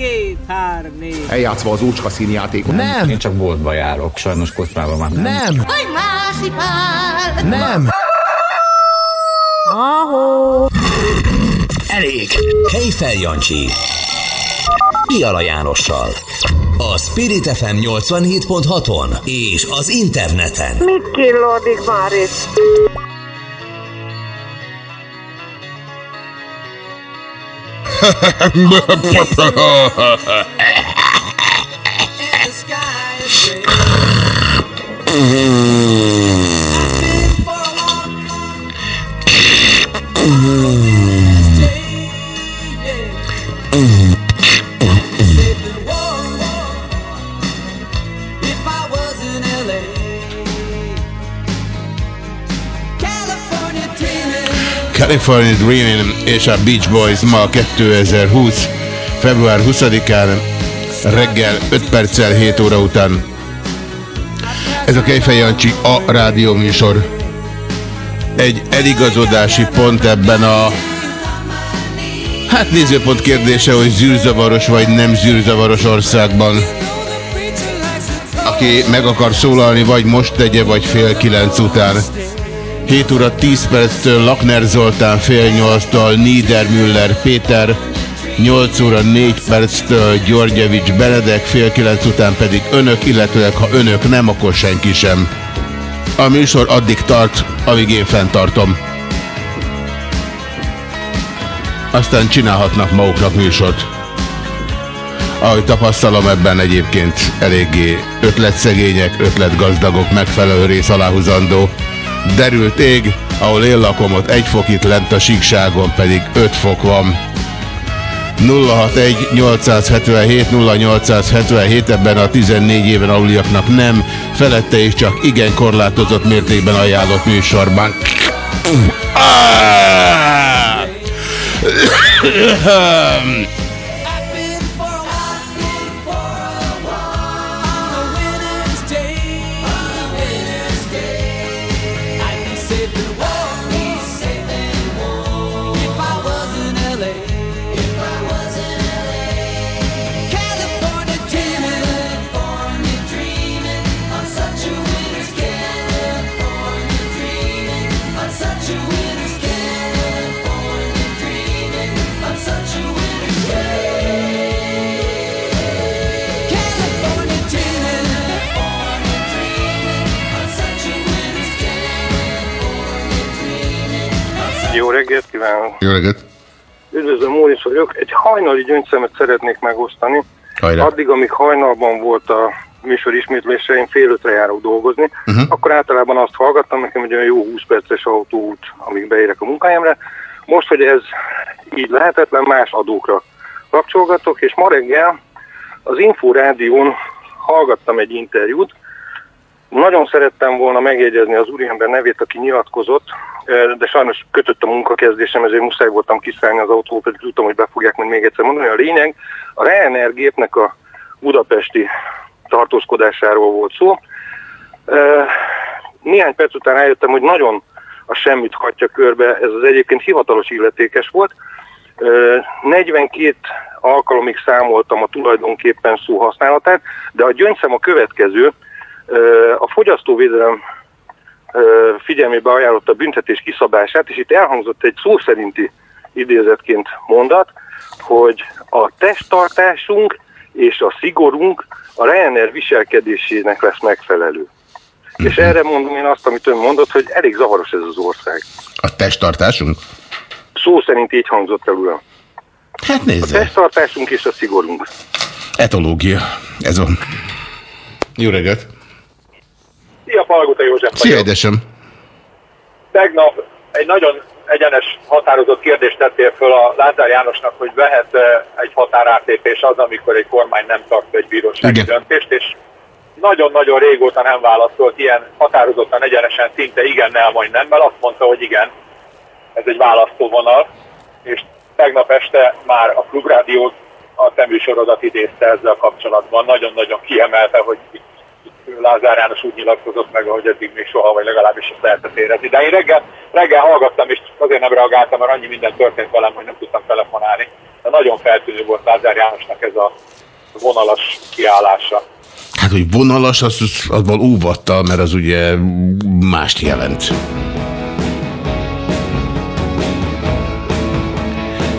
két, három, négy. Eljátszva az úcska színjátékot. Nem! Én csak boltba járok, sajnos kocsmában már nem. Nem! Vagy! Nem! Elég! Kejfel Jancsi. Piala Jánossal. A Spirit FM 87.6-on és az interneten. Mit killódik már itt? Mm-hmm. California Dreaming és a Beach Boys ma 2020. február 20-án reggel 5 perccel 7 óra után. Ez a Kejfej Jancsi a rádió műsor. Egy eligazodási pont ebben a Hát nézőpont kérdése, hogy zűrzavaros vagy nem zűrzavaros országban. Aki meg akar szólalni, vagy most tegye, vagy fél kilenc után. 7 óra 10 perctől Lakner Zoltán, fél nyolctól Niedermüller Péter, 8 óra 4 perctől Györgyevics Benedek, fél kilenc után pedig önök, illetőleg ha önök nem, akkor senki sem. A műsor addig tart, amíg én fenntartom. Aztán csinálhatnak maguknak műsort. Ahogy tapasztalom ebben egyébként eléggé ötletszegények, ötletgazdagok, megfelelő rész aláhuzandó. Derült ég, ahol én lakom, ott egy fok itt lent a síkságon pedig 5 fok van. 061 877 0877 ebben a 14 éven aluliaknak nem, felette és csak igen korlátozott mértékben ajánlott műsorban. Jó kívánok! Jó reggelt! Üdvözlöm, Móris vagyok. Egy hajnali gyöngyszemet szeretnék megosztani. Hajrá. Addig, amíg hajnalban volt a műsor ismétlése, én fél ötre járok dolgozni, uh-huh. akkor általában azt hallgattam, nekem egy olyan jó 20 perces autóút, amíg beérek a munkahelyemre. Most, hogy ez így lehetetlen, más adókra kapcsolgatok, és ma reggel az Info Rádión hallgattam egy interjút, nagyon szerettem volna megjegyezni az úriember nevét, aki nyilatkozott, de sajnos kötött a munkakezdésem, ezért muszáj voltam kiszállni az autóból, pedig tudtam, hogy be fogják majd még egyszer mondani. A lényeg, a Ryanair gépnek a budapesti tartózkodásáról volt szó. Néhány perc után rájöttem, hogy nagyon a semmit hagyja körbe, ez az egyébként hivatalos illetékes volt. 42 alkalomig számoltam a tulajdonképpen szó használatát, de a gyöngyszem a következő, a fogyasztóvédelem figyelmébe ajánlotta a büntetés kiszabását, és itt elhangzott egy szó szerinti idézetként mondat, hogy a testtartásunk és a szigorunk a Ryanair viselkedésének lesz megfelelő. Uh-huh. És erre mondom én azt, amit ön mondott, hogy elég zavaros ez az ország. A testtartásunk? Szó szerint így hangzott el, uram. Hát nézze. A testtartásunk és a szigorunk. Etológia. Ez van. Jó reggelt! Szia, Palagota József Szia, édesem! Tegnap egy nagyon egyenes határozott kérdést tettél föl a Lázár Jánosnak, hogy vehet egy határátépés az, amikor egy kormány nem tart egy bírósági Igen. döntést, és nagyon-nagyon régóta nem válaszolt ilyen határozottan egyenesen szinte igen, nem, vagy nem, mert azt mondta, hogy igen, ez egy választóvonal, és tegnap este már a Klubrádió a te műsorodat idézte ezzel kapcsolatban. Nagyon-nagyon kiemelte, hogy Lázár János úgy nyilatkozott meg, ahogy eddig még soha, vagy legalábbis ezt lehetett érezni. De én reggel, reggel hallgattam, és azért nem reagáltam, mert annyi minden történt velem, hogy nem tudtam telefonálni. de nagyon feltűnő volt Lázár Jánosnak ez a vonalas kiállása. Hát, hogy vonalas, az, az, azból óvattal, mert az ugye mást jelent.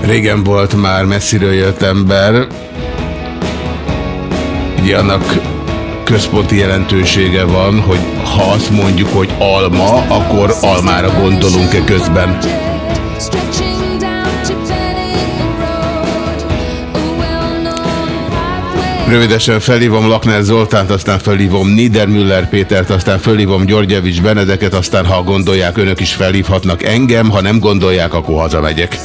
Régen volt már messziről jött ember, ugye annak központi jelentősége van, hogy ha azt mondjuk, hogy alma, akkor almára gondolunk-e közben. Rövidesen felhívom Lakner Zoltánt, aztán felhívom Niedermüller Pétert, aztán felhívom Györgyevics Benedeket, aztán ha gondolják, önök is felhívhatnak engem, ha nem gondolják, akkor hazamegyek.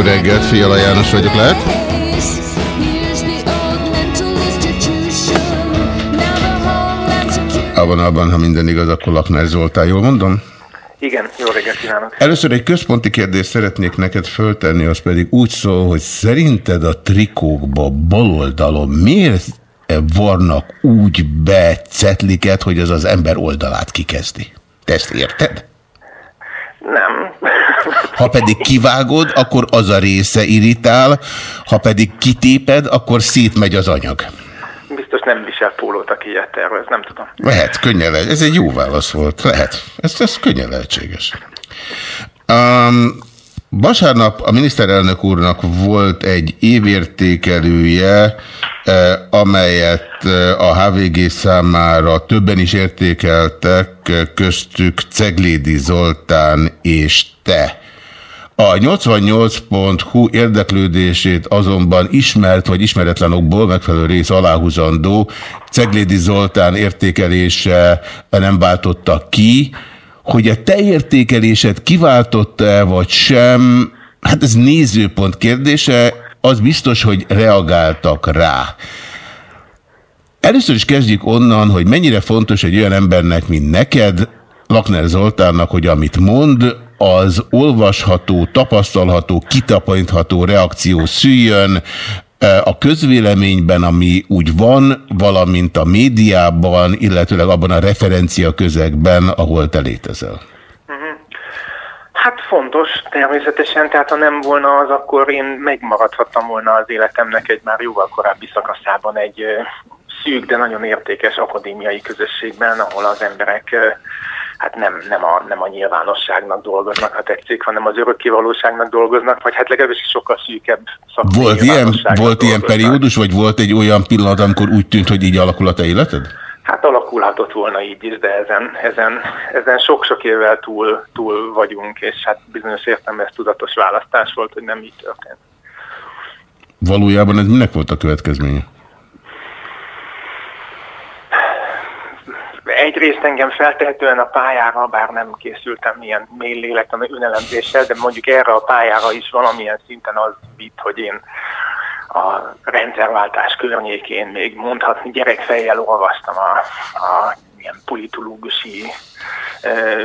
Jó reggelt, Fiala János vagyok, lehet? Abban, abban, ha minden igaz, akkor Lakner Zoltán, jól mondom? Igen, jó reggelt kívánok. Először egy központi kérdést szeretnék neked föltenni, az pedig úgy szól, hogy szerinted a trikókba baloldalon miért varnak úgy be cetliket, hogy az az ember oldalát kikezdi? Te ezt érted? Nem. Ha pedig kivágod, akkor az a része irritál, ha pedig kitéped, akkor szétmegy az anyag. Biztos nem visel pólót, aki ilyet tervez, nem tudom. Lehet, könnyen lehet. Ez egy jó válasz volt. Lehet. Ez, ez könnyen lehetséges. Um, vasárnap a miniszterelnök úrnak volt egy évértékelője, eh, amelyet eh, a HVG számára többen is értékeltek, eh, köztük Ceglédi Zoltán és te. A 88.hu érdeklődését azonban ismert vagy ismeretlen okból megfelelő rész aláhúzandó Ceglédi Zoltán értékelése nem váltotta ki, hogy a te értékelésed kiváltotta-e vagy sem, hát ez nézőpont kérdése, az biztos, hogy reagáltak rá. Először is kezdjük onnan, hogy mennyire fontos egy olyan embernek, mint neked, Lakner Zoltánnak, hogy amit mond, az olvasható, tapasztalható, kitapintható reakció szüljön a közvéleményben, ami úgy van, valamint a médiában, illetőleg abban a referencia közegben, ahol te létezel. Mhm. Hát fontos, természetesen, tehát ha nem volna az, akkor én megmaradhattam volna az életemnek egy már jóval korábbi szakaszában egy szűk, de nagyon értékes akadémiai közösségben, ahol az emberek hát nem, nem, a, nem a nyilvánosságnak dolgoznak, ha tetszik, hanem az örökkévalóságnak dolgoznak, vagy hát legalábbis sokkal szűkebb szakmai Volt ilyen, volt ilyen periódus, vagy volt egy olyan pillanat, amikor úgy tűnt, hogy így alakul a te életed? Hát alakulhatott volna így is, de ezen, ezen, ezen sok-sok évvel túl, túl vagyunk, és hát bizonyos értem ez tudatos választás volt, hogy nem így történt. Valójában ez minek volt a következménye? Egyrészt engem feltehetően a pályára, bár nem készültem ilyen mély lélektani önelemzéssel, de mondjuk erre a pályára is valamilyen szinten az vitt, hogy én a rendszerváltás környékén még mondhatni gyerekfejjel olvastam a, a ilyen politológusi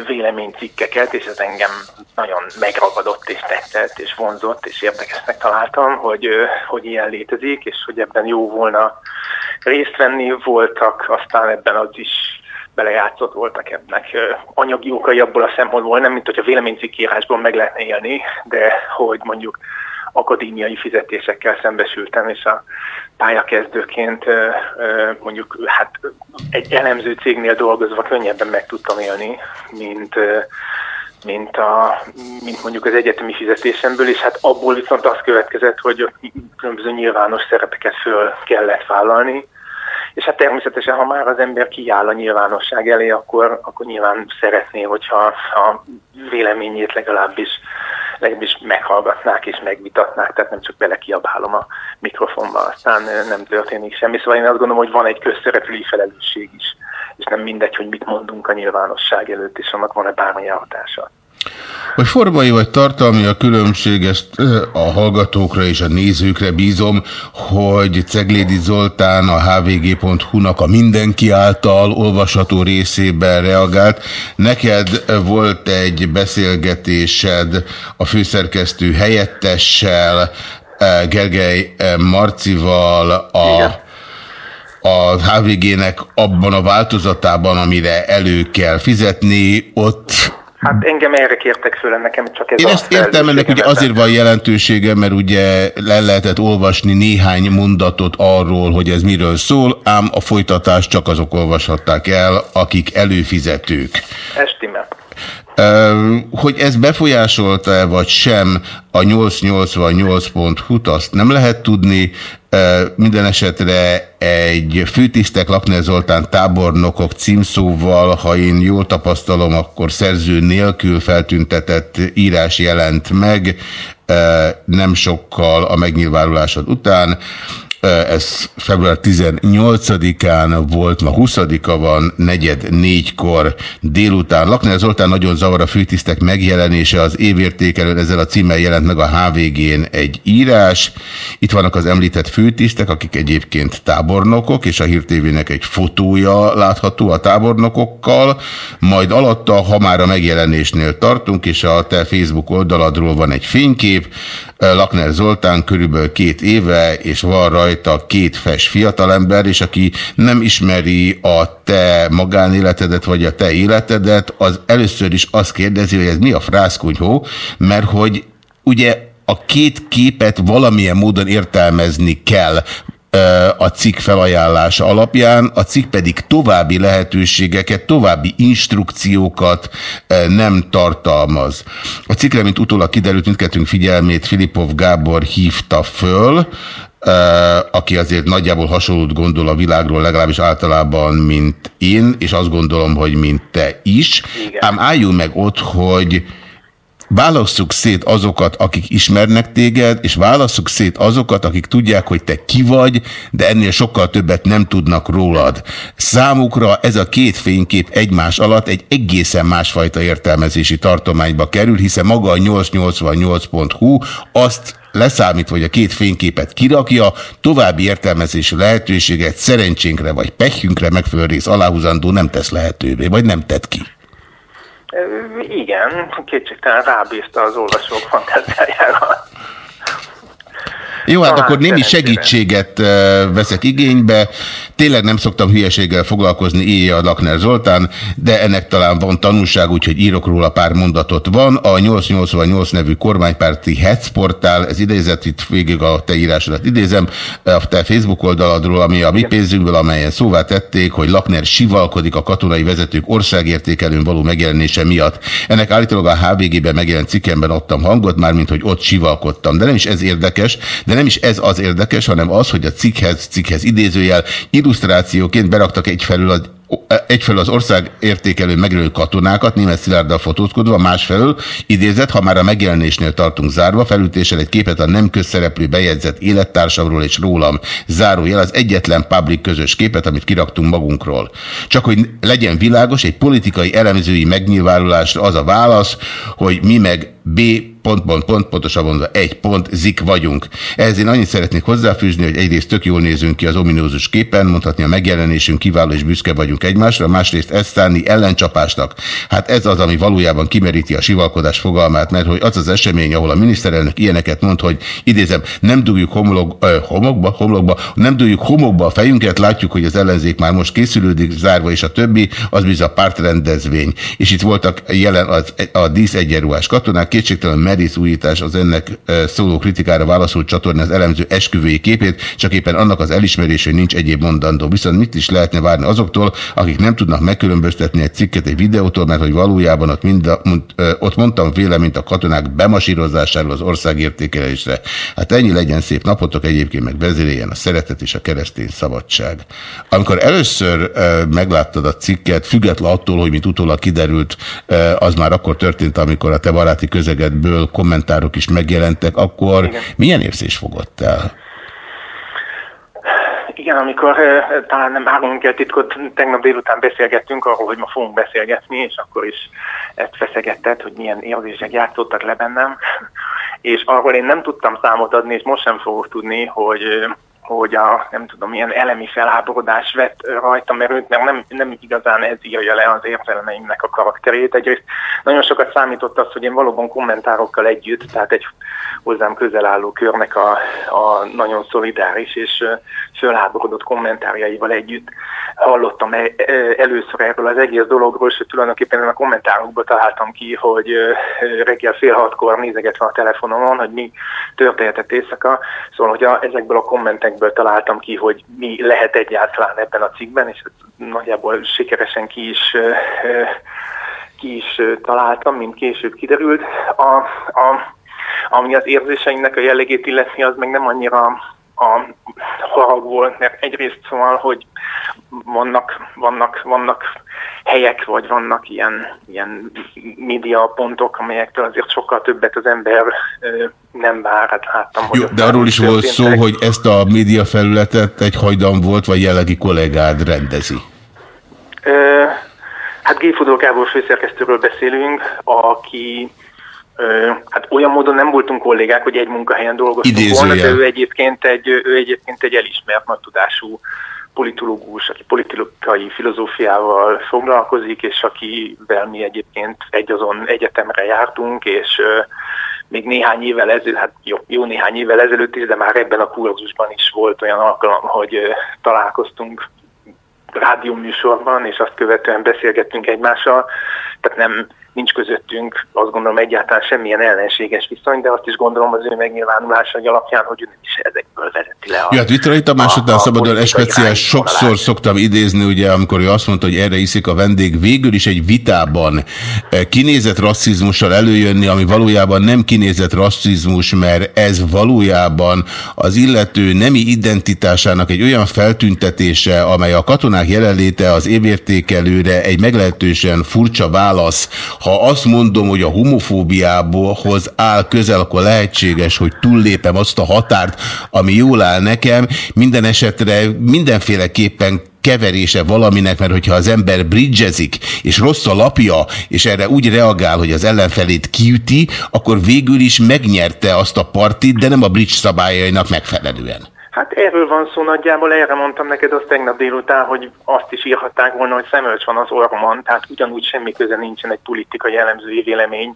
véleménycikkeket, és ez engem nagyon megragadott és tetszett, és vonzott, és érdekesnek találtam, hogy, hogy ilyen létezik, és hogy ebben jó volna részt venni. Voltak aztán ebben az is belejátszott voltak ennek anyagi okai abból a szempontból, nem mint hogy a véleménycikkírásból meg lehetne élni, de hogy mondjuk akadémiai fizetésekkel szembesültem, és a pályakezdőként mondjuk hát egy elemző cégnél dolgozva könnyebben meg tudtam élni, mint, mint, a, mint mondjuk az egyetemi fizetésemből, és hát abból viszont az következett, hogy különböző nyilvános szerepeket föl kellett vállalni, és hát természetesen, ha már az ember kiáll a nyilvánosság elé, akkor, akkor nyilván szeretné, hogyha a véleményét legalábbis, legalábbis meghallgatnák és megvitatnák, tehát nem csak belekiabálom a mikrofonba, aztán nem történik semmi. Szóval én azt gondolom, hogy van egy közszereplői felelősség is és nem mindegy, hogy mit mondunk a nyilvánosság előtt, és annak van-e bármilyen hatása. Vagy formai vagy tartalmi a különbség, ezt a hallgatókra és a nézőkre bízom, hogy Ceglédi Zoltán a hvg.hu-nak a mindenki által olvasható részében reagált. Neked volt egy beszélgetésed a főszerkesztő helyettessel, Gergely Marcival, a a HVG-nek abban a változatában, amire elő kell fizetni, ott Hát engem erre kértek föl, nekem csak ez Én ezt értem, ennek ugye azért van jelentősége, mert ugye le lehetett olvasni néhány mondatot arról, hogy ez miről szól, ám a folytatást csak azok olvashatták el, akik előfizetők. Estimel. Hogy ez befolyásolta-e vagy sem a 888.hu-t, azt nem lehet tudni. Minden esetre egy főtisztek Lakner Zoltán tábornokok címszóval, ha én jól tapasztalom, akkor szerző nélkül feltüntetett írás jelent meg, nem sokkal a megnyilvánulásod után. Ez február 18-án volt, ma 20-a van, negyed négykor délután. Lakner Zoltán nagyon zavar a főtisztek megjelenése az évértékelőn, ezzel a címmel jelent meg a HVG-n egy írás. Itt vannak az említett főtisztek, akik egyébként tábornokok, és a hírtévének egy fotója látható a tábornokokkal, majd alatta, ha már a megjelenésnél tartunk, és a te Facebook oldaladról van egy fénykép, Lakner Zoltán körülbelül két éve, és van rajta két fes fiatalember, és aki nem ismeri a te magánéletedet, vagy a te életedet, az először is azt kérdezi, hogy ez mi a frászkunyhó, mert hogy ugye a két képet valamilyen módon értelmezni kell a cikk felajánlása alapján, a cikk pedig további lehetőségeket, további instrukciókat nem tartalmaz. A cikkre, mint utólag kiderült, mindkettőnk figyelmét Filipov Gábor hívta föl, aki azért nagyjából hasonlót gondol a világról, legalábbis általában, mint én, és azt gondolom, hogy mint te is. Igen. Ám álljunk meg ott, hogy Válasszuk szét azokat, akik ismernek téged, és válasszuk szét azokat, akik tudják, hogy te ki vagy, de ennél sokkal többet nem tudnak rólad. Számukra ez a két fénykép egymás alatt egy egészen másfajta értelmezési tartományba kerül, hiszen maga a 888.hu azt leszámít, hogy a két fényképet kirakja, további értelmezési lehetőséget szerencsénkre vagy pehjünkre megfelelő rész aláhúzandó nem tesz lehetővé, vagy nem tett ki. Igen, kétségtelen rábízta az olvasók fantáziájára. Jó, hát akkor némi segítséget veszek igénybe. Tényleg nem szoktam hülyeséggel foglalkozni, éjjel a Lakner Zoltán, de ennek talán van tanulság, úgyhogy írok róla pár mondatot. Van a 888 nevű kormánypárti Hetsportál, ez idézett itt végig a te írásodat idézem, a te Facebook oldaladról, ami a mi pénzünkből, amelyen szóvá tették, hogy Lakner sivalkodik a katonai vezetők országértékelőn való megjelenése miatt. Ennek állítólag a HVG-ben megjelent cikkemben adtam hangot, mármint hogy ott sivalkodtam. De nem is ez érdekes, de nem is ez az érdekes, hanem az, hogy a cikkhez, cikkhez idézőjel illusztrációként beraktak egyfelől az egyfelől az ország értékelő megjelölő katonákat, német Szilárddal fotózkodva, másfelől idézett, ha már a megjelenésnél tartunk zárva, felütéssel egy képet a nem közszereplő bejegyzett élettársamról és rólam. Zárójel az egyetlen public közös képet, amit kiraktunk magunkról. Csak hogy legyen világos, egy politikai elemzői megnyilvánulásra az a válasz, hogy mi meg B pont, pont, pont, pontosabban mondva egy pont, zik vagyunk. Ehhez én annyit szeretnék hozzáfűzni, hogy egyrészt tök jól nézünk ki az ominózus képen, mondhatni a megjelenésünk kiváló és büszke vagyunk egymásra, másrészt ezt szánni ellencsapásnak. Hát ez az, ami valójában kimeríti a sivalkodás fogalmát, mert hogy az az esemény, ahol a miniszterelnök ilyeneket mond, hogy idézem, nem dugjuk homlok, ö, homokba, homlokba, nem dugjuk homokba a fejünket, látjuk, hogy az ellenzék már most készülődik, zárva és a többi, az bizony a pártrendezvény. És itt voltak jelen az, a dísz egyenruhás katonák, kétségtelen merész az ennek szóló kritikára válaszolt csatorna az elemző esküvői képét, csak éppen annak az elismerése, hogy nincs egyéb mondandó. Viszont mit is lehetne várni azoktól, akik nem tudnak megkülönböztetni egy cikket egy videótól, mert hogy valójában ott, mind a, ott mondtam véleményt a katonák bemasírozásáról az ország értékelésre. Hát ennyi legyen szép napotok, egyébként meg vezéréljen a szeretet és a keresztény szabadság. Amikor először megláttad a cikket, független attól, hogy mint utólag kiderült, az már akkor történt, amikor a te baráti közegedből kommentárok is megjelentek, akkor Igen. milyen érzés fogott el? Igen, amikor talán nem árulunk el titkot, tegnap délután beszélgettünk arról, hogy ma fogunk beszélgetni, és akkor is ezt feszegetted, hogy milyen érzések játszottak le bennem, és arról én nem tudtam számot adni, és most sem fogok tudni, hogy hogy a, nem tudom, ilyen elemi felháborodás vett rajtam erőt, mert nem, nem igazán ez írja le az értelemeimnek a karakterét. Egyrészt nagyon sokat számított az, hogy én valóban kommentárokkal együtt, tehát egy hozzám közel álló körnek a, a nagyon szolidáris és fölháborodott kommentárjaival együtt hallottam e, először erről az egész dologról, és tulajdonképpen a kommentárokban találtam ki, hogy reggel fél hatkor nézegetve a telefonomon, hogy mi történhetett éjszaka, szóval hogy a, ezekből a kommentekből találtam ki, hogy mi lehet egyáltalán ebben a cikkben, és nagyjából sikeresen ki is ki is találtam, mint később kiderült. A, a, ami az érzéseimnek a jellegét illeti, az meg nem annyira a harag volt, mert egyrészt szóval, hogy vannak, vannak, vannak helyek, vagy vannak ilyen, ilyen média pontok, amelyektől azért sokkal többet az ember ö, nem vár. Hát láttam, hogy Jó, de arról is volt szó, hogy ezt a média felületet egy hajdan volt, vagy jellegi kollégád rendezi. Ö, hát Géfodor Gábor főszerkesztőről beszélünk, aki hát olyan módon nem voltunk kollégák, hogy egy munkahelyen dolgoztunk volna, de ő egyébként egy, ő egyébként egy elismert nagy tudású politológus, aki politikai filozófiával foglalkozik, és akivel mi egyébként egy azon egyetemre jártunk, és még néhány évvel ezelőtt, hát jó, jó néhány évvel ezelőtt is, de már ebben a kurzusban is volt olyan alkalom, hogy találkoztunk rádióműsorban, és azt követően beszélgettünk egymással, tehát nem nincs közöttünk azt gondolom egyáltalán semmilyen ellenséges viszony, de azt is gondolom az ő megnyilvánulásai alapján, hogy ő is ezekből vezeti le. A, ja, hát Vitrai Tamás után szabadon especiál sokszor szoktam idézni, ugye, amikor ő azt mondta, hogy erre iszik a vendég, végül is egy vitában eh, kinézett rasszizmussal előjönni, ami valójában nem kinézett rasszizmus, mert ez valójában az illető nemi identitásának egy olyan feltüntetése, amely a katonák jelenléte az évértékelőre egy meglehetősen furcsa válasz, ha azt mondom, hogy a homofóbiához áll közel, akkor lehetséges, hogy túllépem azt a határt, ami jól áll nekem. Minden esetre mindenféleképpen keverése valaminek, mert hogyha az ember bridgezik, és rossz a lapja, és erre úgy reagál, hogy az ellenfelét kiüti, akkor végül is megnyerte azt a partit, de nem a bridge szabályainak megfelelően. Hát erről van szó nagyjából, erre mondtam neked azt tegnap délután, hogy azt is írhatták volna, hogy szemölcs van az orromon, tehát ugyanúgy semmi köze nincsen egy politikai jellemzői vélemény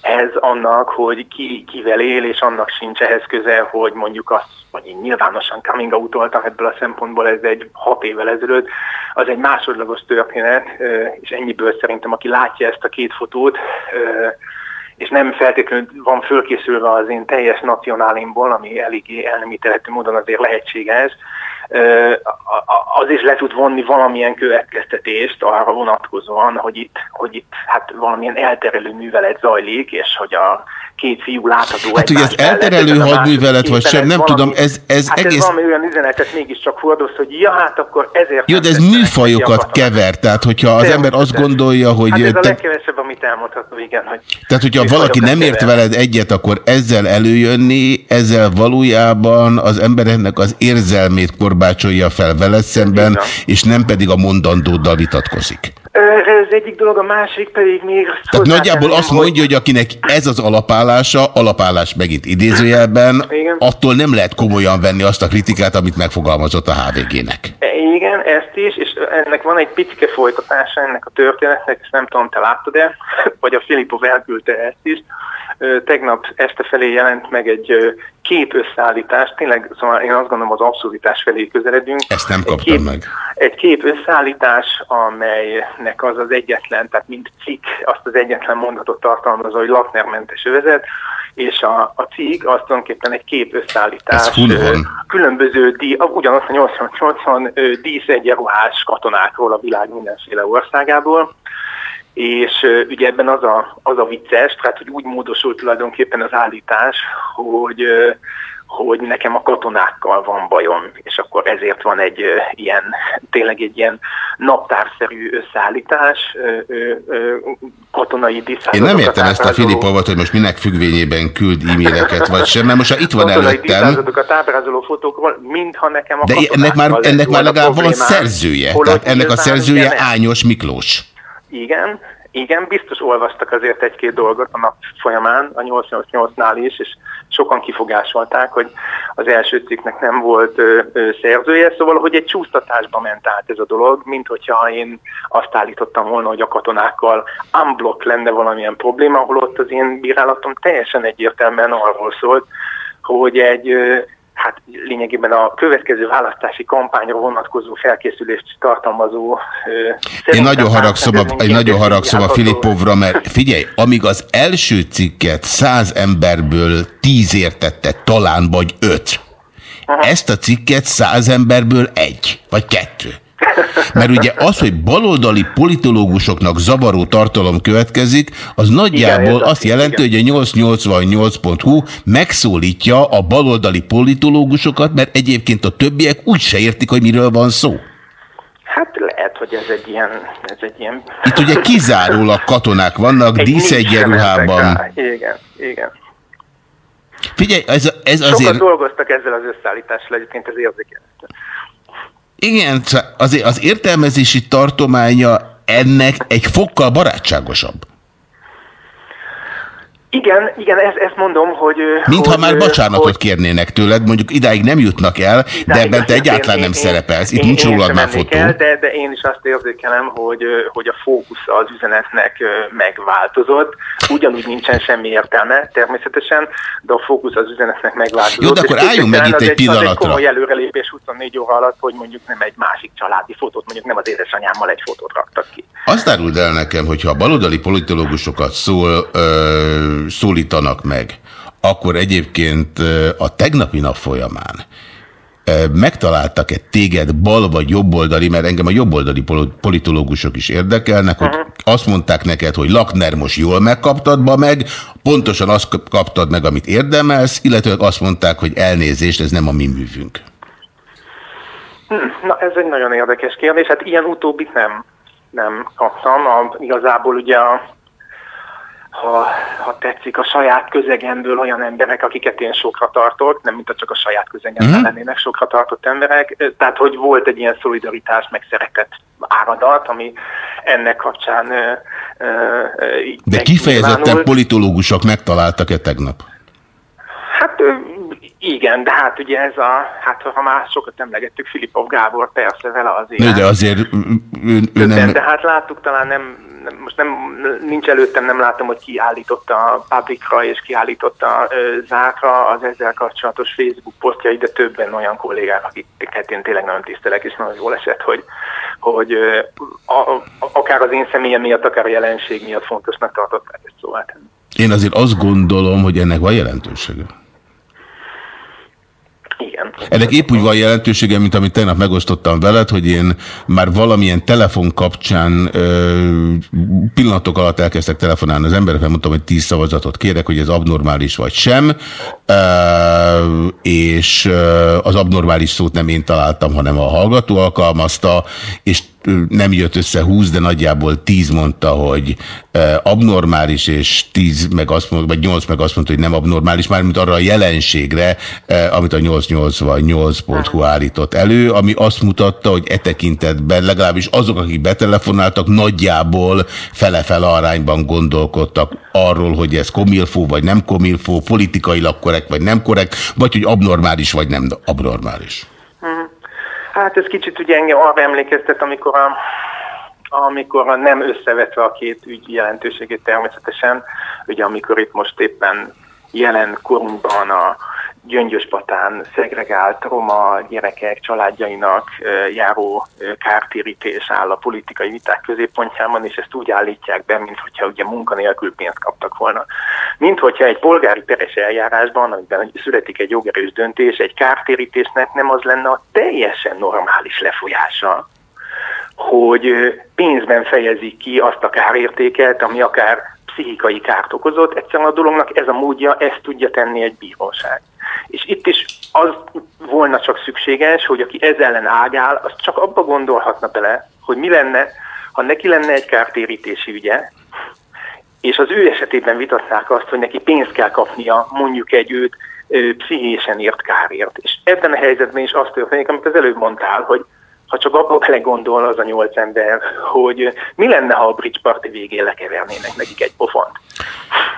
ez annak, hogy ki, kivel él, és annak sincs ehhez köze, hogy mondjuk azt, vagy én nyilvánosan coming out ebből a szempontból, ez egy hat évvel ezelőtt, az egy másodlagos történet, és ennyiből szerintem, aki látja ezt a két fotót, és nem feltétlenül van fölkészülve az én teljes nacionálimból, ami eléggé elnemítelhető módon azért lehetséges, az is le tud vonni valamilyen következtetést arra vonatkozóan, hogy itt, hogy itt hát valamilyen elterelő művelet zajlik, és hogy a két fiú látható Hát ugye ez elterelő hadművelet, vagy sem, nem valami, tudom, ez, ez hát egész... ez valami olyan üzenetet mégiscsak fordoz, hogy ja, hát akkor ezért... Jó, de ez műfajokat kever, tehát hogyha az ember azt gondolja, hogy... Hát ez a legkevesebb, amit elmondható, igen, hogy... Tehát, hogyha valaki nem ért kever. veled egyet, akkor ezzel előjönni, ezzel valójában az embereknek az érzelmét korbácsolja fel veled szemben, és nem pedig a mondandóddal vitatkozik. Ez egyik dolog, a másik pedig még... Tehát nagyjából azt mondja, hogy akinek ez az alapállása, alapállás megint idézőjelben, Igen. attól nem lehet komolyan venni azt a kritikát, amit megfogalmazott a HVG-nek. Igen, ezt is, és ennek van egy picike folytatása ennek a történetnek, és nem tudom, te láttad-e, vagy a Filipov elküldte ezt is, Tegnap este felé jelent meg egy kép összeállítás, tényleg szóval én azt gondolom az abszurditás felé közeledünk. Ezt nem kaptam egy kép, meg. Egy kép összeállítás, amelynek az az egyetlen, tehát mint cikk, azt az egyetlen mondatot tartalmazza, hogy laknermentes övezet, és a, a cikk az tulajdonképpen egy kép összeállítás. Különböző, dí, ugyanazt a 80, 80 díszegyenruhás katonákról a világ mindenféle országából, és ugye ebben az a, az a vicces, tehát hogy úgy módosult tulajdonképpen az állítás, hogy, hogy nekem a katonákkal van bajom, és akkor ezért van egy ö, ilyen, tényleg egy ilyen naptárszerű összeállítás, ö, katonai diszázatokat Én nem értem ezt a Filipovat, hogy most minek függvényében küld e-maileket, vagy sem, mert most ha itt van előttem, diszázatokat ábrázoló fotókról, mintha nekem a de ennek már, ennek már legalább van szerzője. Tehát ennek a szerzője. Ányos Miklós. Igen, igen, biztos olvastak azért egy-két dolgot a nap folyamán, a 888-nál is, és sokan kifogásolták, hogy az első cikknek nem volt ö, ö, szerzője, szóval hogy egy csúsztatásba ment át ez a dolog, mint hogyha én azt állítottam volna, hogy a katonákkal unblock lenne valamilyen probléma, holott az én bírálatom teljesen egyértelműen arról szólt, hogy egy hát lényegében a következő választási kampányra vonatkozó felkészülést tartalmazó... ö, Én nagyon haragszom, a, én nagyon haragszom a. Filipovra, mert figyelj, amíg az első cikket száz emberből tíz értette, talán vagy öt, ezt a cikket száz emberből egy, vagy kettő. Mert ugye az, hogy baloldali politológusoknak zavaró tartalom következik, az nagyjából az, azt jelenti, hogy a 888.hu megszólítja a baloldali politológusokat, mert egyébként a többiek úgy se értik, hogy miről van szó. Hát lehet, hogy ez egy ilyen... Ez egy ilyen... Itt ugye kizárólag katonák vannak, Egy díszegyenruhában. Igen, igen. Figyelj, ez, ez Sokat azért... dolgoztak ezzel az összeállítással, egyébként ez érzékelhető. Igen, szóval azért az értelmezési tartománya ennek egy fokkal barátságosabb. Igen, igen, ezt, ezt mondom, hogy... Mintha már bocsánatot hogy, kérnének tőled, mondjuk idáig nem jutnak el, de ebben te egyáltalán én- nem én- szerepelsz. Itt én- nincs rólad már fotó. El, de, de én is azt érzékelem, hogy, hogy a fókusz az üzenetnek megváltozott. Ugyanúgy nincsen semmi értelme természetesen, de a fókusz az üzenetnek megváltozott. Jó, de akkor álljunk meg itt egy Az pillanatra. egy komoly előrelépés 24 óra alatt, hogy mondjuk nem egy másik családi fotót, mondjuk nem az édesanyámmal egy fotót raktak ki. Azt áruld el nekem, hogyha a baloldali politológusokat szól, ö, szólítanak meg, akkor egyébként a tegnapi nap folyamán megtaláltak-e téged bal vagy jobboldali, mert engem a jobboldali pol- politológusok is érdekelnek, hogy azt mondták neked, hogy Lakner most jól megkaptad ba meg, pontosan azt kap- kaptad meg, amit érdemelsz, illetve azt mondták, hogy elnézést, ez nem a mi művünk. Hm, Na, ez egy nagyon érdekes kérdés. Hát ilyen utóbbit nem, nem kaptam. A, igazából ugye a, ha, ha tetszik, a saját közegemből olyan emberek, akiket én sokra tartok, nem mint csak a saját közegemben Mhm. lennének sokra tartott emberek, tehát hogy volt egy ilyen szolidaritás, meg szeretett áradat, ami ennek kapcsán ö, ö, így De kifejezetten politológusok megtaláltak-e tegnap? Hát igen, de hát ugye ez a, hát ha már sokat emlegettük, Filipov Gábor, persze vele azért. De azért ő, ő, nem... de hát láttuk talán nem, nem, most nem, nincs előttem, nem látom, hogy ki állította a publicra és ki állította ö, zártra az ezzel kapcsolatos Facebook posztjai, de többen olyan kollégák, akiket én tényleg nagyon tisztelek, és nagyon jól esett, hogy, hogy a, a, akár az én személyem miatt, akár a jelenség miatt fontosnak tartották ezt szóval. Én azért azt gondolom, hogy ennek van jelentősége. Igen. Ennek épp úgy van jelentősége, mint amit tegnap megosztottam veled, hogy én már valamilyen telefon kapcsán ö, pillanatok alatt elkezdtek telefonálni az emberek, mert mondtam, hogy tíz szavazatot kérek, hogy ez abnormális vagy sem, ö, és ö, az abnormális szót nem én találtam, hanem a hallgató alkalmazta, és nem jött össze 20, de nagyjából 10 mondta, hogy ö, abnormális, és 10 meg azt mondta, vagy 8 meg azt mondta, hogy nem abnormális, mármint arra a jelenségre, ö, amit a 888.hu állított elő, ami azt mutatta, hogy e tekintetben legalábbis azok, akik betelefonáltak, nagyjából fele-fele arányban gondolkodtak arról, hogy ez komilfó vagy nem komilfó, politikailag korrekt vagy nem korrekt, vagy hogy abnormális vagy nem abnormális. Hát ez kicsit ugye engem arra emlékeztet, amikor a, amikor a nem összevetve a két ügy jelentőségét természetesen, ugye amikor itt most éppen jelen korunkban a Gyöngyöspatán szegregált roma gyerekek családjainak járó kártérítés áll a politikai viták középpontjában, és ezt úgy állítják be, mint hogyha ugye munkanélkül pénzt kaptak volna. Mint hogyha egy polgári peres eljárásban, amiben születik egy jogerős döntés, egy kártérítésnek nem az lenne a teljesen normális lefolyása, hogy pénzben fejezik ki azt a kárértéket, ami akár pszichikai kárt okozott. Egyszerűen a dolognak ez a módja, ezt tudja tenni egy bíróság. És itt is az volna csak szükséges, hogy aki ez ellen ágál, az csak abba gondolhatna bele, hogy mi lenne, ha neki lenne egy kártérítési ügye, és az ő esetében vitatnák azt, hogy neki pénzt kell kapnia mondjuk egy őt pszichésen ért kárért. És ebben a helyzetben is azt történik, amit az előbb mondtál, hogy ha csak abba belegondol az a nyolc ember, hogy mi lenne, ha a bridge party végén lekevernének nekik egy pofont.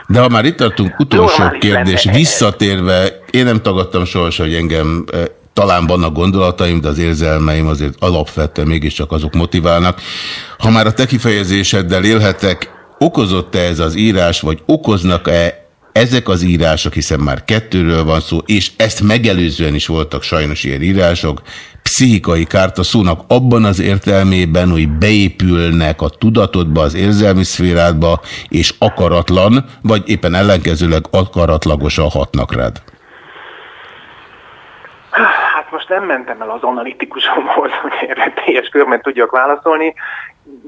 De ha már itt tartunk, utolsó kérdés, visszatérve, én nem tagadtam sohasem, hogy engem talán vannak gondolataim, de az érzelmeim azért alapvetően mégiscsak azok motiválnak. Ha már a te kifejezéseddel élhetek, okozott-e ez az írás, vagy okoznak-e ezek az írások, hiszen már kettőről van szó, és ezt megelőzően is voltak sajnos ilyen írások, pszichikai kárt a szónak abban az értelmében, hogy beépülnek a tudatodba, az érzelmi szférádba, és akaratlan, vagy éppen ellenkezőleg akaratlagosan hatnak rád? Hát most nem mentem el az analitikusomhoz, hogy erre teljes körben tudjak válaszolni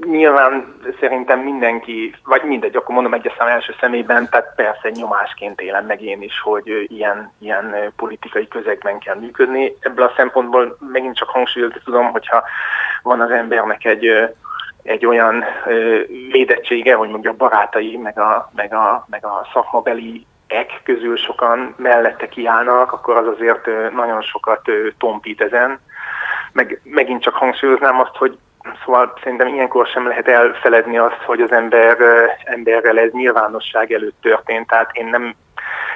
nyilván szerintem mindenki, vagy mindegy, akkor mondom egyes szám első szemében, tehát persze nyomásként élem meg én is, hogy ilyen, ilyen politikai közegben kell működni. Ebből a szempontból megint csak hangsúlyozni tudom, hogyha van az embernek egy, egy olyan védettsége, hogy mondjuk a barátai, meg a, meg a, meg a szakmabeli ek közül sokan mellette kiállnak, akkor az azért nagyon sokat tompít ezen. Meg, megint csak hangsúlyoznám azt, hogy Szóval szerintem ilyenkor sem lehet elfeledni azt, hogy az ember, emberrel ez nyilvánosság előtt történt. Tehát én nem,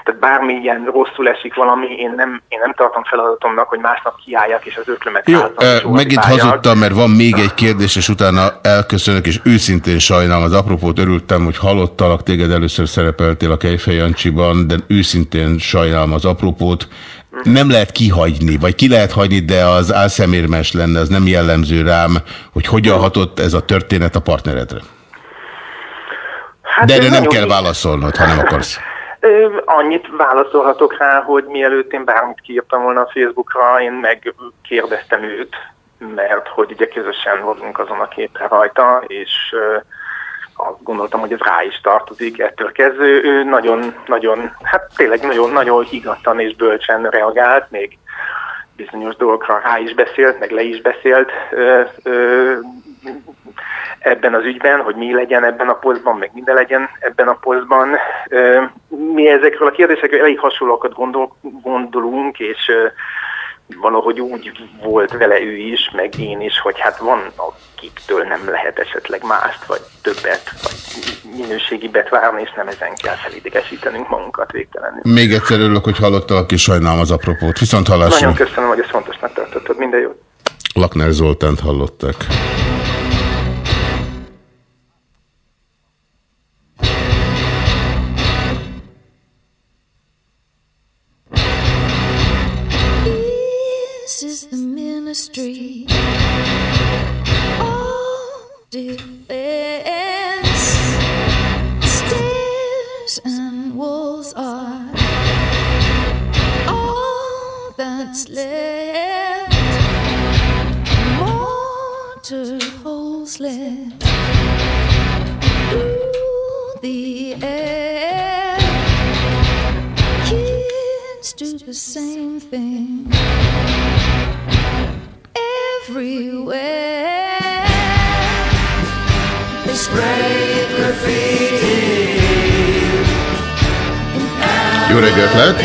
tehát bármi ilyen rosszul esik valami, én nem, én nem tartom feladatomnak, hogy másnap kiálljak és az öklömet Jó, e, megint hazudtam, mert van még egy kérdés, és utána elköszönök, és őszintén sajnálom. Az apropót, örültem, hogy hallottalak, téged először szerepeltél a Kejfej Jancsiban, de őszintén sajnálom az apropót nem lehet kihagyni, vagy ki lehet hagyni, de az álszemérmes lenne, az nem jellemző rám, hogy hogyan hatott ez a történet a partneredre. Hát de erre nem kell válaszolnod, ha nem akarsz. Annyit válaszolhatok rá, hogy mielőtt én bármit kiírtam volna a Facebookra, én megkérdeztem őt, mert hogy ugye közösen voltunk azon a képre rajta, és azt gondoltam, hogy ez rá is tartozik ettől kezdve. Ő nagyon, nagyon, hát tényleg nagyon, nagyon higgadtan és bölcsen reagált, még bizonyos dolgokra rá is beszélt, meg le is beszélt ö, ö, ebben az ügyben, hogy mi legyen ebben a posztban, meg minden legyen ebben a posztban. Mi ezekről a kérdésekről elég hasonlókat gondol, gondolunk, és ö, valahogy úgy volt vele ő is, meg én is, hogy hát van, akiktől nem lehet esetleg mást, vagy többet, vagy minőségibet várni, és nem ezen kell felidegesítenünk magunkat végtelenül. Még egyszer örülök, hogy hallottalak, és sajnálom az apropót. Viszont hallásra. Nagyon köszönöm, hogy ezt fontosnak tartottad. Minden jót. Lakner Zoltánt hallottak. Defense. Stairs and walls are all that's left. Holes through the air. Kids do the same thing everywhere. Jó reggelt lehet!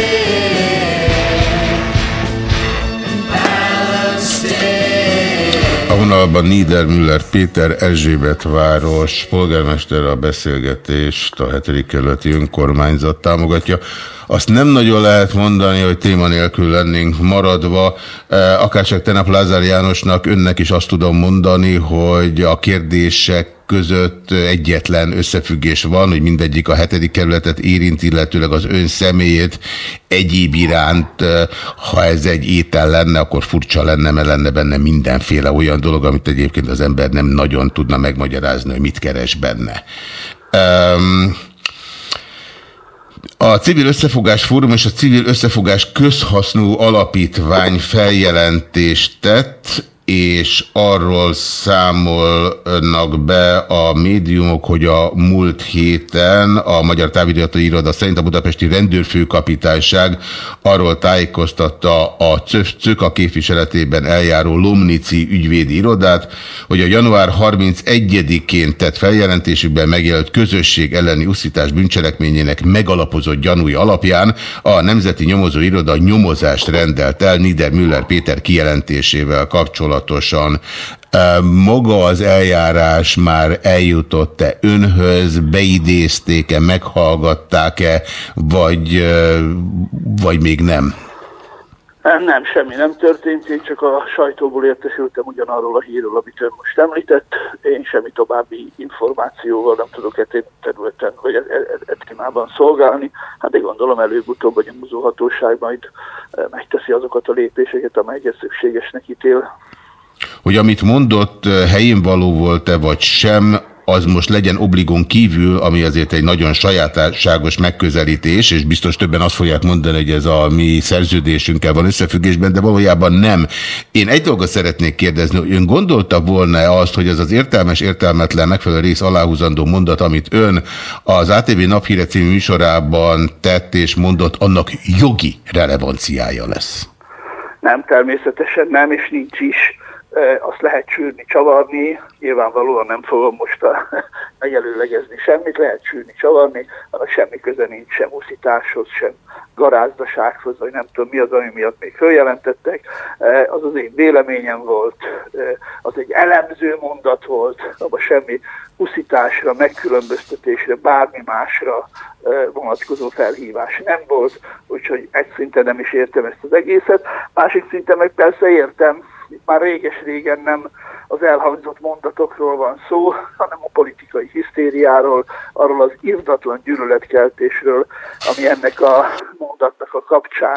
A vonalban Niedermüller Péter Erzsébet város polgármester a beszélgetést a 7. kerületi önkormányzat támogatja. Azt nem nagyon lehet mondani, hogy téma nélkül lennénk maradva. E, akárcsak tenap Lázár Jánosnak, önnek is azt tudom mondani, hogy a kérdések között egyetlen összefüggés van, hogy mindegyik a hetedik kerületet érint, illetőleg az ön személyét egyéb iránt, ha ez egy étel lenne, akkor furcsa lenne, mert lenne benne mindenféle olyan dolog, amit egyébként az ember nem nagyon tudna megmagyarázni, hogy mit keres benne. Um, a Civil Összefogás Fórum és a Civil Összefogás Közhasznú Alapítvány feljelentést tett, és arról számolnak be a médiumok, hogy a múlt héten a Magyar Távirati Iroda szerint a budapesti rendőrfőkapitányság arról tájékoztatta a CÖK képviseletében eljáró Lomnici ügyvédi irodát, hogy a január 31-én tett feljelentésükben megjelölt közösség elleni uszítás bűncselekményének megalapozott gyanúi alapján a Nemzeti Nyomozó Iroda nyomozást rendelt el Nieder Müller Péter kijelentésével kapcsolatban kapcsolatosan maga az eljárás már eljutott-e önhöz, beidézték-e, meghallgatták-e, vagy, vagy még nem? Nem, semmi nem történt, én csak a sajtóból értesültem ugyanarról a hírról, amit ön most említett. Én semmi további információval nem tudok e területen, vagy e, e, e témában szolgálni. Hát én gondolom előbb-utóbb a nyomozóhatóság majd megteszi azokat a lépéseket, amelyeket szükségesnek ítél. Hogy amit mondott, helyén való volt-e, vagy sem, az most legyen obligon kívül, ami azért egy nagyon sajátságos megközelítés, és biztos többen azt fogják mondani, hogy ez a mi szerződésünkkel van összefüggésben, de valójában nem. Én egy dolgot szeretnék kérdezni, hogy ön gondolta volna azt, hogy ez az értelmes, értelmetlen, megfelelő rész aláhúzandó mondat, amit ön az ATV Naphíre című műsorában tett és mondott, annak jogi relevanciája lesz? Nem, természetesen nem, és nincs is azt lehet sűrni, csavarni, nyilvánvalóan nem fogom most a, megelőlegezni semmit, lehet sűrni, csavarni, annak semmi köze nincs sem uszításhoz, sem garázdasághoz, vagy nem tudom mi az, ami miatt még följelentettek. Az az én véleményem volt, az egy elemző mondat volt, abban semmi uszításra, megkülönböztetésre, bármi másra vonatkozó felhívás nem volt, úgyhogy egy szinten nem is értem ezt az egészet. Másik szinten meg persze értem, már réges-régen nem az elhangzott mondatokról van szó, hanem a politikai hisztériáról, arról az irdatlan gyűlöletkeltésről, ami ennek a mondatnak a kapcsán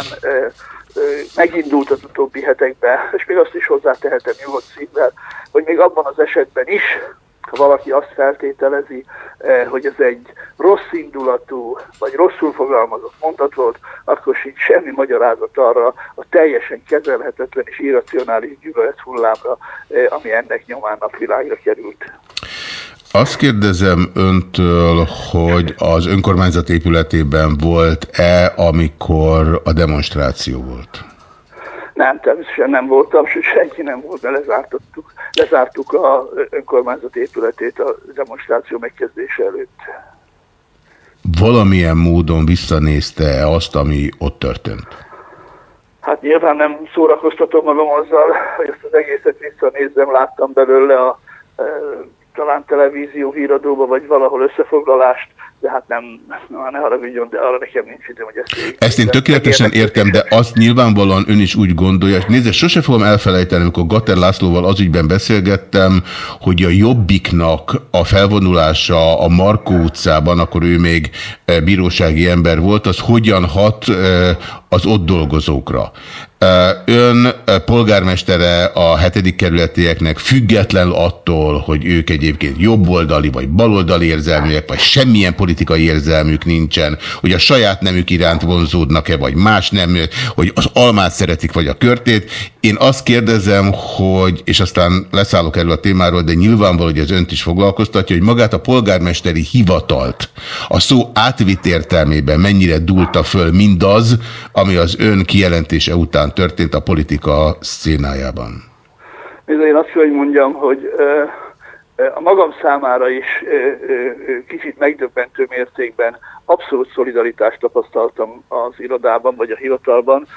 megindult az utóbbi hetekben, és még azt is hozzátehetem nyugodt szívvel, hogy még abban az esetben is, ha valaki azt feltételezi, hogy ez egy rossz indulatú, vagy rosszul fogalmazott mondat volt, akkor sincs semmi magyarázat arra teljesen kezelhetetlen és irracionális gyűlölet hullámra, eh, ami ennek nyomán napvilágra került. Azt kérdezem öntől, hogy az önkormányzat épületében volt-e, amikor a demonstráció volt? Nem, természetesen nem voltam, és senki nem volt, de lezártottuk, lezártuk a önkormányzat épületét a demonstráció megkezdése előtt. Valamilyen módon visszanézte azt, ami ott történt? Hát nyilván nem szórakoztatom magam azzal, hogy ezt az egészet visszanézzem, láttam belőle a e, talán televízió híradóba, vagy valahol összefoglalást, de hát nem, ne haragudjon, de arra nekem nincs időm, hogy ezt... Ezt én tökéletesen értem, de azt nyilvánvalóan ön is úgy gondolja, és nézze, sose fogom elfelejteni, amikor Gater Lászlóval az ügyben beszélgettem, hogy a Jobbiknak a felvonulása a Markó utcában, akkor ő még e, bírósági ember volt, az hogyan hat e, az ott dolgozókra. Ön polgármestere a hetedik kerületieknek független attól, hogy ők egyébként jobboldali vagy baloldali érzelműek, vagy semmilyen politikai érzelmük nincsen, hogy a saját nemük iránt vonzódnak-e, vagy más nem, hogy az almát szeretik, vagy a körtét. Én azt kérdezem, hogy, és aztán leszállok erről a témáról, de nyilvánvaló, hogy ez önt is foglalkoztatja, hogy magát a polgármesteri hivatalt a szó átvitt értelmében mennyire dúlta föl mindaz, ami az ön kijelentése után történt a politika szénájában? Én azt hogy mondjam, hogy a magam számára is kicsit megdöbbentő mértékben abszolút szolidaritást tapasztaltam az irodában vagy a hivatalban.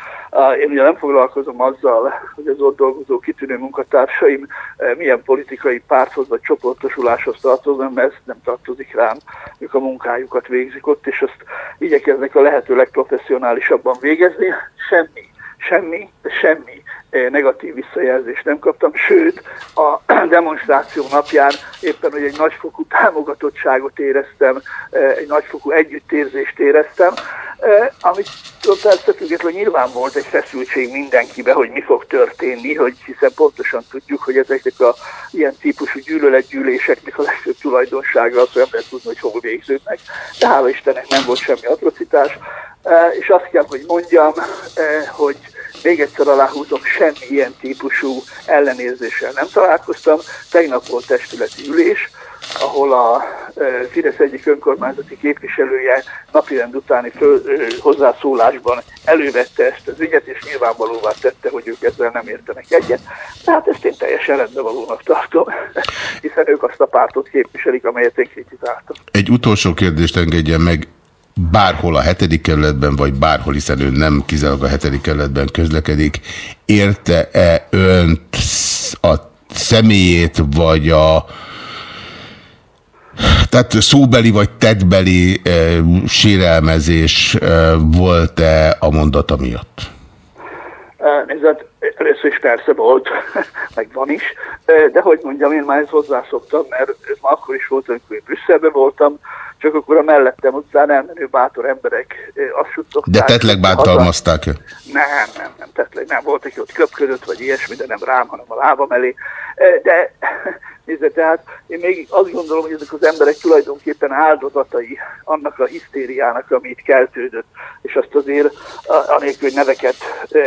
Én ugye nem foglalkozom azzal, hogy az ott dolgozó kitűnő munkatársaim milyen politikai párthoz vagy csoportosuláshoz tartoznak, mert ez nem tartozik rám. Ők a munkájukat végzik ott, és azt igyekeznek a lehető legprofessionálisabban végezni. Semmi semmi, semmi eh, negatív visszajelzést nem kaptam, sőt a demonstráció napján éppen, hogy egy nagyfokú támogatottságot éreztem, eh, egy nagyfokú együttérzést éreztem, eh, amit persze függetlenül nyilván volt egy feszültség mindenkibe, hogy mi fog történni, hogy hiszen pontosan tudjuk, hogy ezeknek a ilyen típusú gyűlöletgyűléseknek a legfőbb tulajdonsága az, hogy nem lehet tudni, hogy hol végződnek. De hála Istennek nem volt semmi atrocitás, és azt kell, hogy mondjam, hogy még egyszer aláhúzom, semmi ilyen típusú ellenérzéssel nem találkoztam. Tegnap volt testületi ülés, ahol a Fidesz egyik önkormányzati képviselője napirend utáni föl, hozzászólásban elővette ezt az ügyet, és nyilvánvalóvá tette, hogy ők ezzel nem értenek egyet. Tehát ezt én teljesen rendbevalónak tartom, hiszen ők azt a pártot képviselik, amelyet én kritizáltam. Egy utolsó kérdést engedjen meg, bárhol a hetedik kerületben, vagy bárhol, hiszen ő nem kizárólag a hetedik kerületben közlekedik, érte-e önt a személyét, vagy a tehát szóbeli vagy tettbeli e, sérelmezés e, volt-e a mondata miatt? Nézd, először is persze volt, meg van is, de hogy mondjam, én már ezt hozzászoktam, mert ez már akkor is volt, amikor én Brüsszelben voltam, csak akkor a mellettem utcán elmenő bátor emberek azt suttogták. De tetleg bántalmazták-e? Nem, nem, nem, tetleg nem. Volt, aki ott köpködött, vagy ilyesmi, de nem rám, hanem a lábam elé. De nézze, tehát én még azt gondolom, hogy ezek az emberek tulajdonképpen áldozatai annak a hisztériának, ami itt keltődött. És azt azért, anélkül, hogy neveket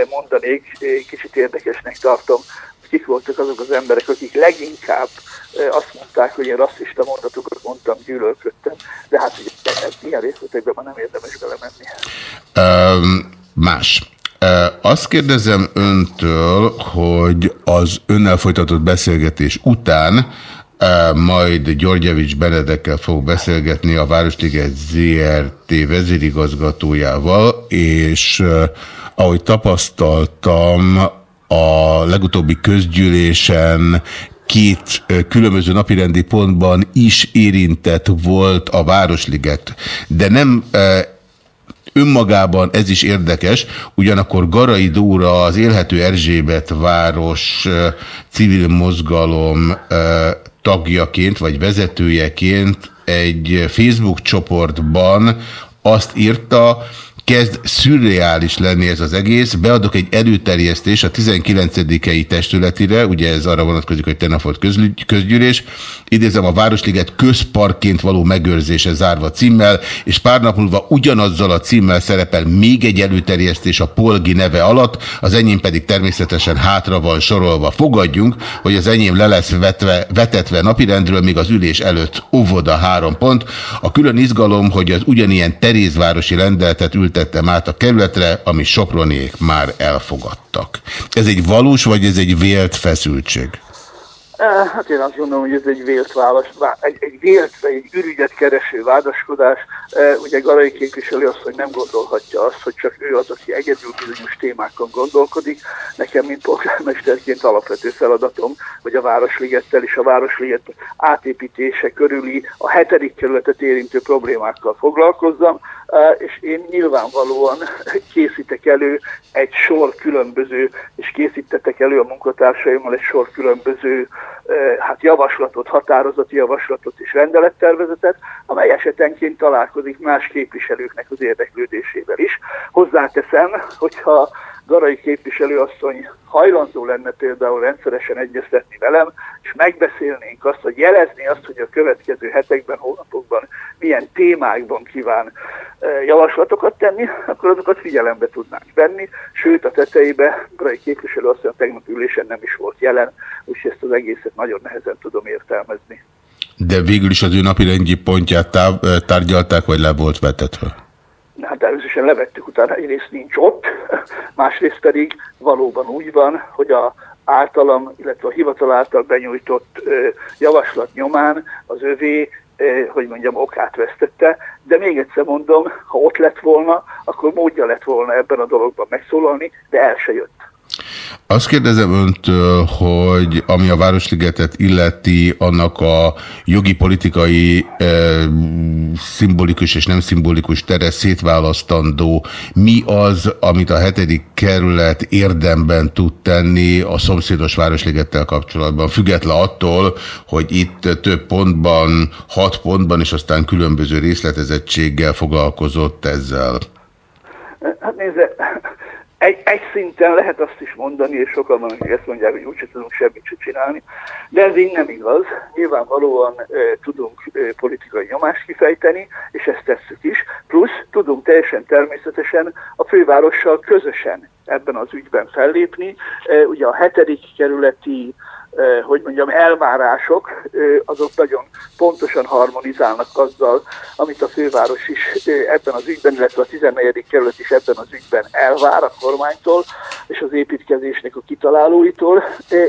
mondanék, kicsit érdekesnek tartom, kik voltak azok az emberek, akik leginkább azt mondták, hogy én rasszista mondatokat mondtam, gyűlölködtem, de hát ilyen részletekben már nem érdemes belemenni. Um, más. Azt kérdezem öntől, hogy az önnel folytatott beszélgetés után majd Györgyevics Benedekkel fog beszélgetni a Városliget ZRT vezérigazgatójával, és ahogy tapasztaltam, a legutóbbi közgyűlésen két különböző napirendi pontban is érintett volt a Városliget, de nem Önmagában ez is érdekes, ugyanakkor Garai Dóra az Élhető Erzsébet város civil mozgalom tagjaként vagy vezetőjeként egy Facebook csoportban azt írta, kezd szürreális lenni ez az egész. Beadok egy előterjesztés a 19-i testületire, ugye ez arra vonatkozik, hogy tegnap volt közgyűlés. Idézem a Városliget közparkként való megőrzése zárva címmel, és pár nap múlva ugyanazzal a címmel szerepel még egy előterjesztés a Polgi neve alatt, az enyém pedig természetesen hátra van sorolva. Fogadjunk, hogy az enyém le lesz vetve, vetetve napirendről, még az ülés előtt óvoda három pont. A külön izgalom, hogy az ugyanilyen Terézvárosi rendeletet ült ültettem át a kerületre, ami Soproniék már elfogadtak. Ez egy valós, vagy ez egy vélt feszültség? Hát én azt gondolom, hogy ez egy vélt válasz, egy, egy vélt, egy ürügyet kereső vádaskodás. Ugye Garai képviselő azt, hogy nem gondolhatja azt, hogy csak ő az, aki egyedül bizonyos témákon gondolkodik. Nekem, mint polgármesterként alapvető feladatom, hogy a Városligettel és a Városliget átépítése körüli a hetedik kerületet érintő problémákkal foglalkozzam, és én nyilvánvalóan készítek elő egy sor különböző, és készítettek elő a munkatársaimmal egy sor különböző hát javaslatot, határozati javaslatot és rendelettervezetet, amely esetenként találkozik más képviselőknek az érdeklődésével is. Hozzáteszem, hogyha Garai képviselőasszony hajlandó lenne például rendszeresen egyeztetni velem, és megbeszélnénk azt, hogy jelezni azt, hogy a következő hetekben, hónapokban milyen témákban kíván e, javaslatokat tenni, akkor azokat figyelembe tudnánk venni, sőt a tetejébe Garai képviselőasszony a tegnap ülésen nem is volt jelen, úgyhogy ezt az egészet nagyon nehezen tudom értelmezni. De végül is az ő napi rendji pontját tárgyalták, vagy le volt vetetve? Hát természetesen levettük, utána egyrészt nincs ott, másrészt pedig valóban úgy van, hogy a általam, illetve a hivatal által benyújtott javaslat nyomán az övé, hogy mondjam, okát vesztette, de még egyszer mondom, ha ott lett volna, akkor módja lett volna ebben a dologban megszólalni, de el se jött. Azt kérdezem öntől, hogy ami a Városligetet illeti, annak a jogi politikai e, szimbolikus és nem szimbolikus tere szétválasztandó, mi az, amit a hetedik kerület érdemben tud tenni a szomszédos Városligettel kapcsolatban, független attól, hogy itt több pontban, hat pontban, és aztán különböző részletezettséggel foglalkozott ezzel. Hát nézze, egy, egy szinten lehet azt is mondani, és sokan van, akik ezt mondják, hogy úgyse tudunk semmit se csinálni, de ez így nem igaz. Nyilvánvalóan e, tudunk e, politikai nyomást kifejteni, és ezt tesszük is, plusz tudunk teljesen természetesen a fővárossal közösen ebben az ügyben fellépni. Ugye a hetedik kerületi hogy mondjam, elvárások, azok nagyon pontosan harmonizálnak azzal, amit a főváros is ebben az ügyben, illetve a 14. kerület is ebben az ügyben elvár a kormánytól és az építkezésnek a kitalálóitól.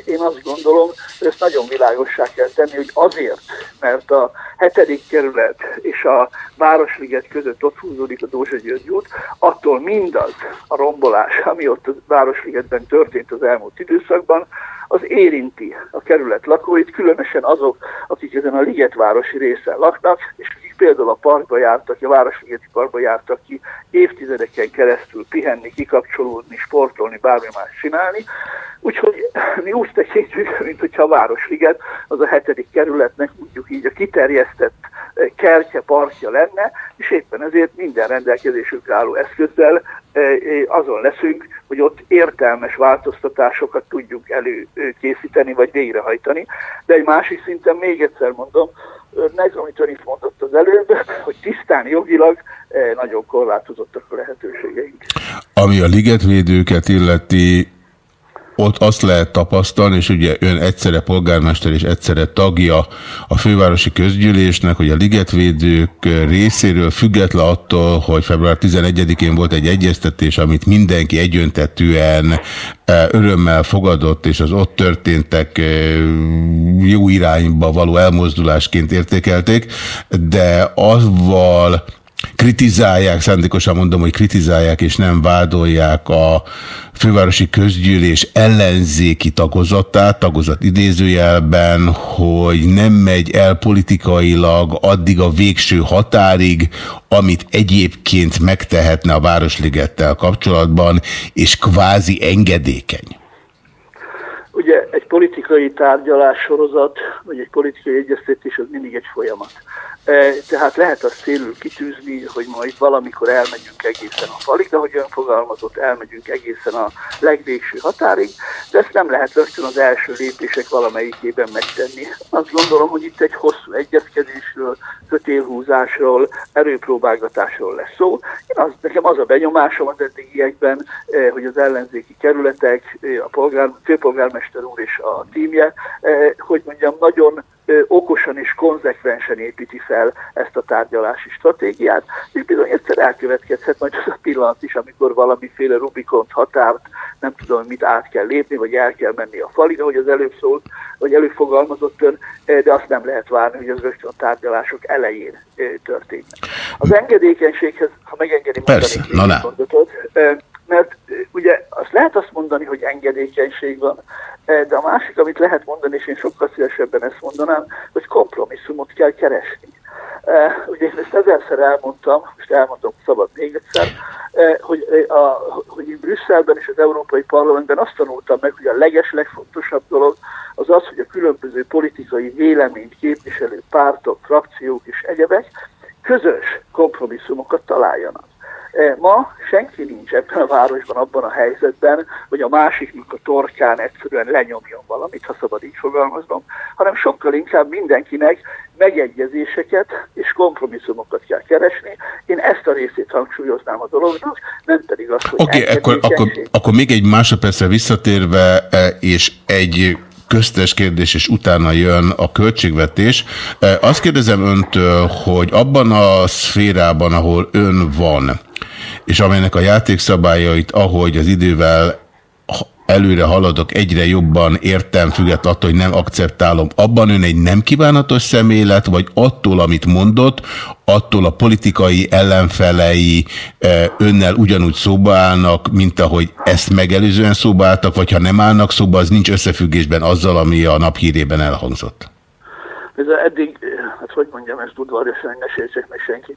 Én azt gondolom, hogy ezt nagyon világossá kell tenni, hogy azért, mert a hetedik kerület és a Városliget között ott húzódik a Dózsa György út, attól mindaz a rombolás, ami ott a Városligetben történt az elmúlt időszakban, az érinti a kerület lakóit, különösen azok, akik ezen a ligetvárosi részen laknak, és akik például a parkba jártak, a Városligeti parkba jártak ki évtizedeken keresztül pihenni, kikapcsolódni, sportolni, bármi más csinálni. Úgyhogy mi úgy tekintjük, mint hogyha a Városliget az a hetedik kerületnek mondjuk így a kiterjesztett kertje, parkja lenne, és éppen ezért minden rendelkezésünkre álló eszközzel eh, eh, azon leszünk, hogy ott értelmes változtatásokat tudjuk előkészíteni, vagy végrehajtani. De egy másik szinten még egyszer mondom, önnek, amit ön is mondott az előbb, hogy tisztán jogilag nagyon korlátozottak a lehetőségeink. Ami a ligetvédőket illeti, ott azt lehet tapasztalni, és ugye ön egyszerre polgármester és egyszerre tagja a fővárosi közgyűlésnek, hogy a ligetvédők részéről független attól, hogy február 11-én volt egy egyeztetés, amit mindenki egyöntetően e, örömmel fogadott, és az ott történtek e, jó irányba való elmozdulásként értékelték, de azval kritizálják, szándékosan mondom, hogy kritizálják és nem vádolják a fővárosi közgyűlés ellenzéki tagozatát, tagozat idézőjelben, hogy nem megy el politikailag addig a végső határig, amit egyébként megtehetne a Városligettel kapcsolatban, és kvázi engedékeny. Ugye egy politikai tárgyalás sorozat, vagy egy politikai egyeztetés az mindig egy folyamat. E, tehát lehet azt célul kitűzni, hogy majd valamikor elmegyünk egészen a falig, ahogy ön fogalmazott, elmegyünk egészen a legvégső határig, de ezt nem lehet rögtön az első lépések valamelyikében megtenni. Azt gondolom, hogy itt egy hosszú egyezkedésről, kötélhúzásról, erőpróbálgatásról lesz szó. Én az, nekem az a benyomásom az eddigiekben, e, hogy az ellenzéki kerületek, e, a polgár, főpolgármester úr és a tímje, hogy mondjam, nagyon okosan és konzekvensen építi fel ezt a tárgyalási stratégiát, és bizony egyszer elkövetkezhet majd az a pillanat is, amikor valamiféle Rubikont határt, nem tudom, mit át kell lépni, vagy el kell menni a falig, ahogy az előbb szólt, vagy előfogalmazott ön, de azt nem lehet várni, hogy az rögtön a tárgyalások elején történjen. Az engedékenységhez, ha megengedi mondani mondatot, mert ugye azt lehet azt mondani, hogy engedékenység van, de a másik, amit lehet mondani, és én sokkal szívesebben ezt mondanám, hogy kompromisszumot kell keresni. Ugye én ezt ezerszer elmondtam, most elmondom szabad még egyszer, hogy, a, hogy én Brüsszelben és az Európai Parlamentben azt tanultam meg, hogy a leges legfontosabb dolog az az, hogy a különböző politikai véleményt képviselő pártok, frakciók és egyebek közös kompromisszumokat találjanak. E, ma senki nincs ebben a városban abban a helyzetben, hogy a másiknak a torkán egyszerűen lenyomjon valamit, ha szabad így fogalmaznom, hanem sokkal inkább mindenkinek megegyezéseket és kompromisszumokat kell keresni. Én ezt a részét hangsúlyoznám a dolognak, nem pedig azt, hogy... Oké, okay, akkor, akkor, akkor még egy másodpercre visszatérve, e, és egy köztes kérdés, és utána jön a költségvetés. Azt kérdezem öntől, hogy abban a szférában, ahol ön van, és amelynek a játékszabályait, ahogy az idővel előre haladok, egyre jobban értem, függet attól, hogy nem akceptálom. Abban ön egy nem kívánatos személylet, vagy attól, amit mondott, attól a politikai ellenfelei e, önnel ugyanúgy szóba állnak, mint ahogy ezt megelőzően szóba álltak, vagy ha nem állnak szóba, az nincs összefüggésben azzal, ami a naphírében elhangzott. Ez eddig, hát hogy mondjam, ezt udvarjosan ne sértsek meg senkit,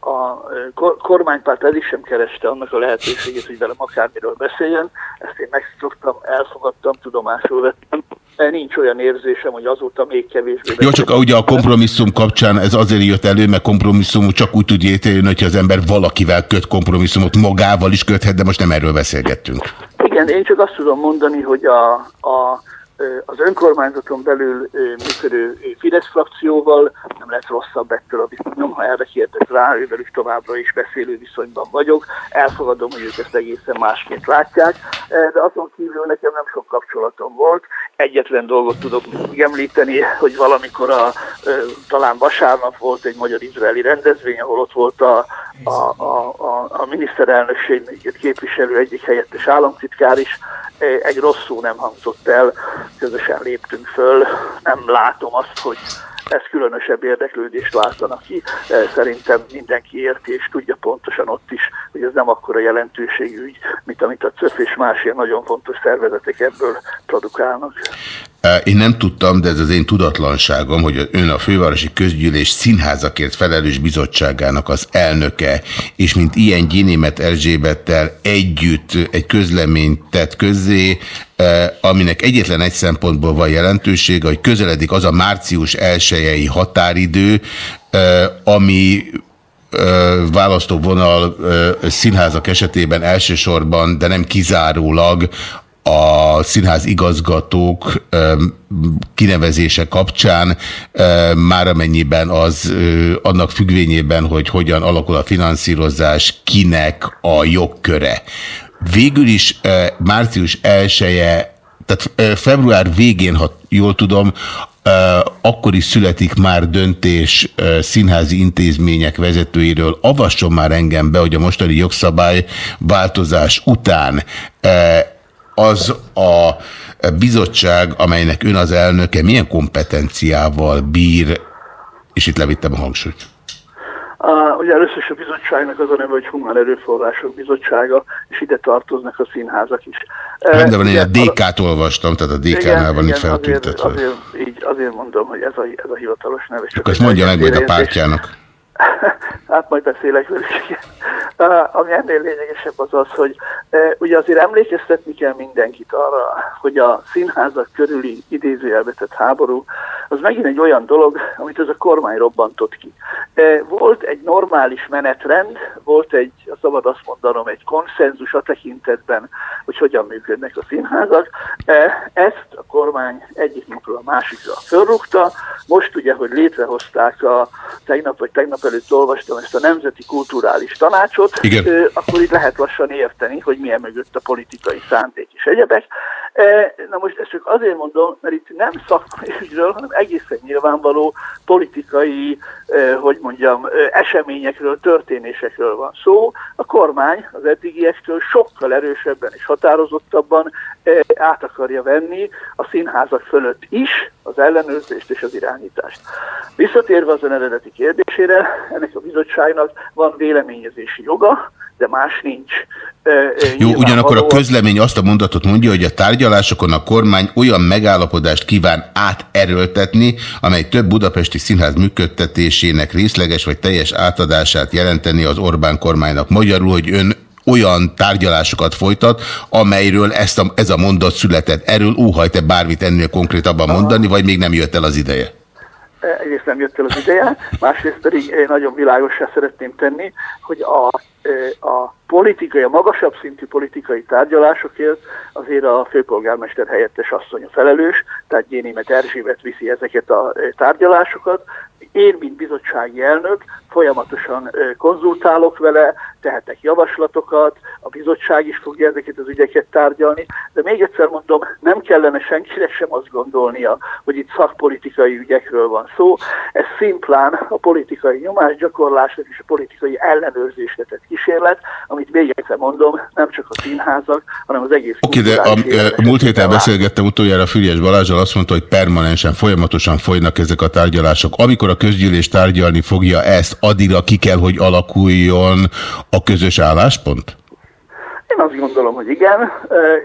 a kormánypárt el is sem kereste annak a lehetőségét, hogy velem akármiről beszéljen. Ezt én megszoktam, elfogadtam, tudomásul vettem. Nincs olyan érzésem, hogy azóta még kevésbé... Jó, csak ugye a kompromisszum kapcsán ez azért jött elő, mert kompromisszumot csak úgy tud létrejönni, hogyha az ember valakivel köt kompromisszumot, magával is köthet, de most nem erről beszélgettünk. Igen, én csak azt tudom mondani, hogy a, a az önkormányzaton belül működő Fidesz frakcióval nem lett rosszabb ettől a viszonyom, ha erre kérdez rá, ővelük továbbra is beszélő viszonyban vagyok. Elfogadom, hogy ők ezt egészen másként látják, de azon kívül nekem nem sok kapcsolatom volt. Egyetlen dolgot tudok említeni, hogy valamikor a, talán vasárnap volt egy magyar-izraeli rendezvény, ahol ott volt a, a, a, a, a miniszterelnökség képviselő egyik helyettes államtitkár is, egy rossz szó nem hangzott el, közösen léptünk föl, nem látom azt, hogy ez különösebb érdeklődést váltanak ki. Szerintem mindenki érti és tudja pontosan ott is, hogy ez nem akkora jelentőségű ügy, mint amit a CÖF és más ilyen nagyon fontos szervezetek ebből produkálnak. Én nem tudtam, de ez az én tudatlanságom, hogy ön a Fővárosi Közgyűlés Színházakért Felelős Bizottságának az elnöke, és mint ilyen Gyénémet Erzsébettel együtt egy közleményt tett közzé, aminek egyetlen egy szempontból van jelentősége, hogy közeledik az a március elsőjei határidő, ami választóvonal színházak esetében elsősorban, de nem kizárólag a színház igazgatók kinevezése kapcsán, már amennyiben az annak függvényében, hogy hogyan alakul a finanszírozás, kinek a jogköre. Végül is március 1 -e, tehát február végén, ha jól tudom, akkor is születik már döntés színházi intézmények vezetőiről. Avasson már engem be, hogy a mostani jogszabály változás után az a bizottság, amelynek ön az elnöke, milyen kompetenciával bír, és itt levittem a hangsúlyt? A, ugye először is a bizottságnak az a neve, hogy Humán Erőforrások Bizottsága, és ide tartoznak a színházak is. Rendben van, én a DK-t olvastam, tehát a DK-nál van itt feltüntetve. Azért, azért, így, azért mondom, hogy ez a, ez a hivatalos neve. Akkor ezt mondja meg majd a pártjának. hát majd beszélek velük. Ami ennél lényegesebb az az, hogy uh, ugye azért emlékeztetni kell mindenkit arra, hogy a színházak körüli idézőjelvetett háború az megint egy olyan dolog, amit ez a kormány robbantott ki. Uh, volt egy normális menetrend, volt egy, szabad azt mondanom, egy konszenzus a tekintetben, hogy hogyan működnek a színházak. Uh, ezt a kormány egyik napról a másikra fölrúgta. Most ugye, hogy létrehozták a tegnap vagy tegnap előtt olvastam ezt a Nemzeti Kulturális Tanácsot, Igen. akkor itt lehet lassan érteni, hogy milyen mögött a politikai szándék és egyebek. Na most ezt csak azért mondom, mert itt nem szakmai ügyről, hanem egészen nyilvánvaló politikai, hogy mondjam, eseményekről, történésekről van szó. A kormány az eddigiektől sokkal erősebben és határozottabban át akarja venni a színházak fölött is az ellenőrzést és az irányítást. Visszatérve az ön eredeti kérdésére, ennek a bizottságnak van véleményezési joga, de más nincs. Jó, ugyanakkor a közlemény azt a mondatot mondja, hogy a tárgyalásokon a kormány olyan megállapodást kíván áterőltetni, amely több budapesti színház működtetésének részleges vagy teljes átadását jelenteni az Orbán kormánynak. Magyarul, hogy ön olyan tárgyalásokat folytat, amelyről ezt a, ez a mondat született. Erről óhajt-e bármit ennél konkrétabban mondani, vagy még nem jött el az ideje? Egyrészt nem jött el az ideje, másrészt pedig nagyon világosá szeretném tenni, hogy a, a politikai, a magasabb szintű politikai tárgyalásokért azért a főpolgármester helyettes asszony a felelős, tehát Gyénémet Erzsébet viszi ezeket a tárgyalásokat. Én, mint bizottsági elnök, folyamatosan konzultálok vele, tehetek javaslatokat, a bizottság is fogja ezeket az ügyeket tárgyalni, de még egyszer mondom, nem kellene senkire sem azt gondolnia, hogy itt szakpolitikai ügyekről van szó, ez szimplán a politikai nyomásgyakorlásra és a politikai ellenőrzésre tett kísérlet, amit még egyszer mondom, nem csak a színházak, hanem az egész... Oké, de a, a múlt héten beszélgettem utoljára Füriás Balázsral, azt mondta, hogy permanensen, folyamatosan folynak ezek a tárgyalások. Amikor a közgyűlés tárgyalni fogja ezt, addigra ki kell, hogy alakuljon a közös álláspont? Én azt gondolom, hogy igen,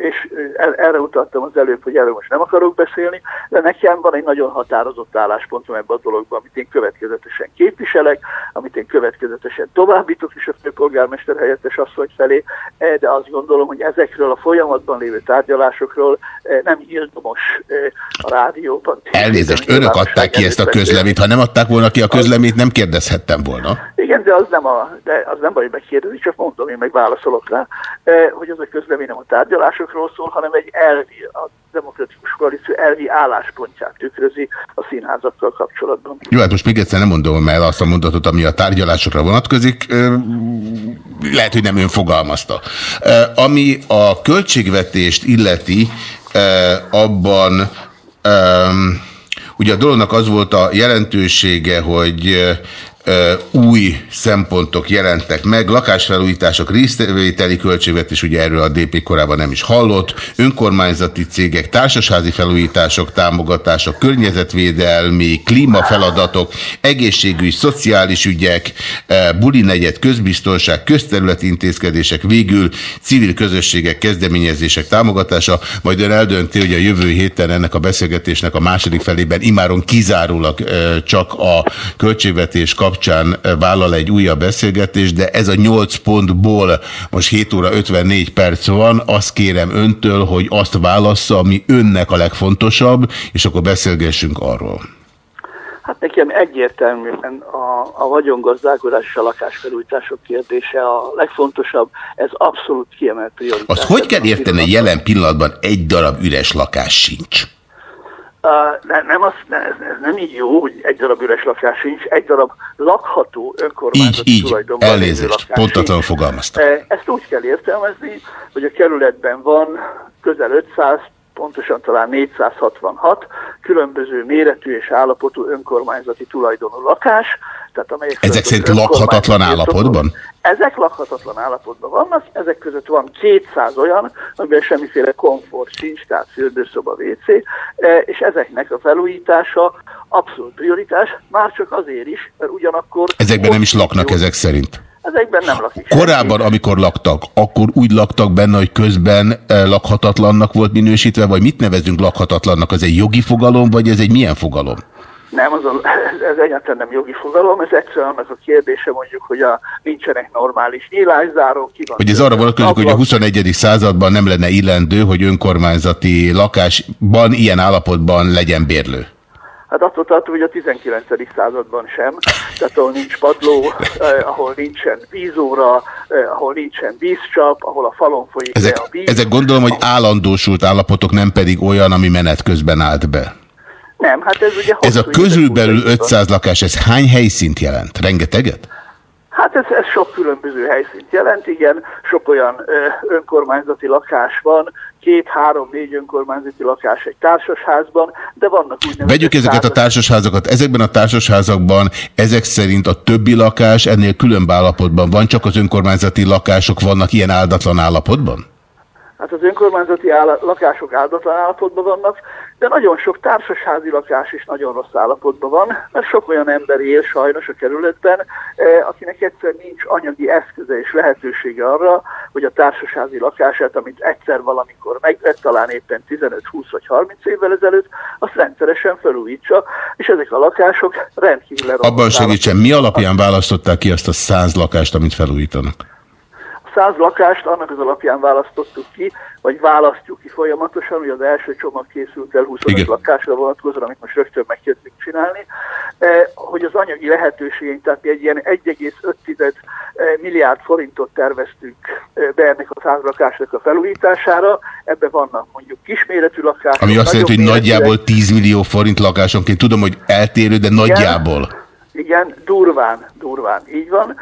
és erre utaltam az előbb, hogy erről most nem akarok beszélni, de nekem van egy nagyon határozott álláspontom ebben a dologban, amit én következetesen képviselek, amit én következetesen továbbítok is a főpolgármester helyettes asszony felé, de azt gondolom, hogy ezekről a folyamatban lévő tárgyalásokról nem ildomos a rádióban. Elnézést, önök adták ki ezt a közleményt, ha nem adták volna ki a közleményt, nem kérdezhettem volna. Igen, de az nem, a, de az nem baj, hogy megkérdezi, csak mondom, én meg válaszolok rá. Hogy az a közlemény nem a tárgyalásokról szól, hanem egy elvi, a demokratikus koalíció elvi álláspontját tükrözi a színházakkal kapcsolatban. Jó, hát most még egyszer nem mondom el azt a mondatot, ami a tárgyalásokra vonatkozik. Lehet, hogy nem ön fogalmazta. Ami a költségvetést illeti, abban ugye a dolognak az volt a jelentősége, hogy új szempontok jelentek meg, lakásfelújítások, részvételi költségvetés, ugye erről a DP korábban nem is hallott, önkormányzati cégek, társasházi felújítások, támogatások, környezetvédelmi, klímafeladatok, egészségügy, szociális ügyek, buli negyed, közbiztonság, közterületi intézkedések, végül civil közösségek, kezdeményezések támogatása, majd ön eldönti, hogy a jövő héten ennek a beszélgetésnek a második felében imáron kizárólag csak a költségvetés kap kapcsán vállal egy újabb beszélgetést, de ez a 8 pontból most 7 óra 54 perc van, azt kérem öntől, hogy azt válassza, ami önnek a legfontosabb, és akkor beszélgessünk arról. Hát nekem egyértelműen a, a vagyongazdálkodás és a lakásfelújítások kérdése a legfontosabb, ez abszolút kiemelt prioritás. Azt hogy kell érteni, jelen pillanatban egy darab üres lakás sincs? Uh, nem, az, ne, ez, ez nem így jó, hogy egy darab üres lakás sincs, egy darab lakható önkormányzati így, így. tulajdonban Elnézést, pontatlan fogalmaztam. Ezt úgy kell értelmezni, hogy a kerületben van közel 500, pontosan talán 466 különböző méretű és állapotú önkormányzati tulajdonú lakás, tehát amelyek Ezek szerint lakhatatlan állapotban? Ezek lakhatatlan állapotban vannak, ezek között van 200 olyan, amiben semmiféle komfort sincs, tehát fürdőszoba, WC, e, és ezeknek a felújítása abszolút prioritás, már csak azért is, mert ugyanakkor... Ezekben nem is laknak jó. ezek szerint? Ezekben nem lakik. Korábban, senki. amikor laktak, akkor úgy laktak benne, hogy közben e, lakhatatlannak volt minősítve, vagy mit nevezünk lakhatatlannak? Az egy jogi fogalom, vagy ez egy milyen fogalom? Nem, az a, ez egyáltalán nem jogi fogalom, ez egyszerűen annak a kérdése mondjuk, hogy a, nincsenek normális van hogy ez arra vonatkozik, hogy a 21. században nem lenne illendő, hogy önkormányzati lakásban ilyen állapotban legyen bérlő. Hát attól tartom, hogy a 19. században sem, tehát ahol nincs padló, eh, ahol nincsen vízóra, eh, ahol nincsen vízcsap, ahol a falon folyik ezek, a víz. Ezek gondolom, hogy állandósult állapotok, nem pedig olyan, ami menet közben állt be. Nem, hát ez ugye... Ez a közülbelül 500 lakás, ez hány helyszínt jelent? Rengeteget? Hát ez, ez sok különböző helyszínt jelent, igen, sok olyan ö, önkormányzati lakás van, két, három, négy önkormányzati lakás egy társasházban, de vannak úgynevezett... Vegyük ezeket a társasházakat. Ezekben a társasházakban ezek szerint a többi lakás ennél különb állapotban van, csak az önkormányzati lakások vannak ilyen áldatlan állapotban? Hát az önkormányzati áll lakások áldatlan állapotban vannak, de nagyon sok társasházi lakás is nagyon rossz állapotban van, mert sok olyan ember él sajnos a kerületben, eh, akinek egyszer nincs anyagi eszköze és lehetősége arra, hogy a társasházi lakását, amit egyszer valamikor megvett, talán éppen 15-20 vagy 30 évvel ezelőtt, azt rendszeresen felújítsa, és ezek a lakások rendkívül Abban segítsen, mi alapján választották ki azt a száz lakást, amit felújítanak? Száz lakást annak az alapján választottuk ki, vagy választjuk ki folyamatosan, hogy az első csomag készült el 25 Igen. lakásra vonatkozóan, amit most rögtön megkezdünk csinálni, eh, hogy az anyagi lehetőségeink, tehát egy ilyen 1,5 eh, milliárd forintot terveztünk eh, be ennek a száz lakásnak a felújítására, ebbe vannak mondjuk kisméretű lakások. Ami azt jelenti, hogy nagyjából 10 millió forint lakásonként, tudom, hogy eltérő, de nagyjából. Igen. Durván, durván, így van,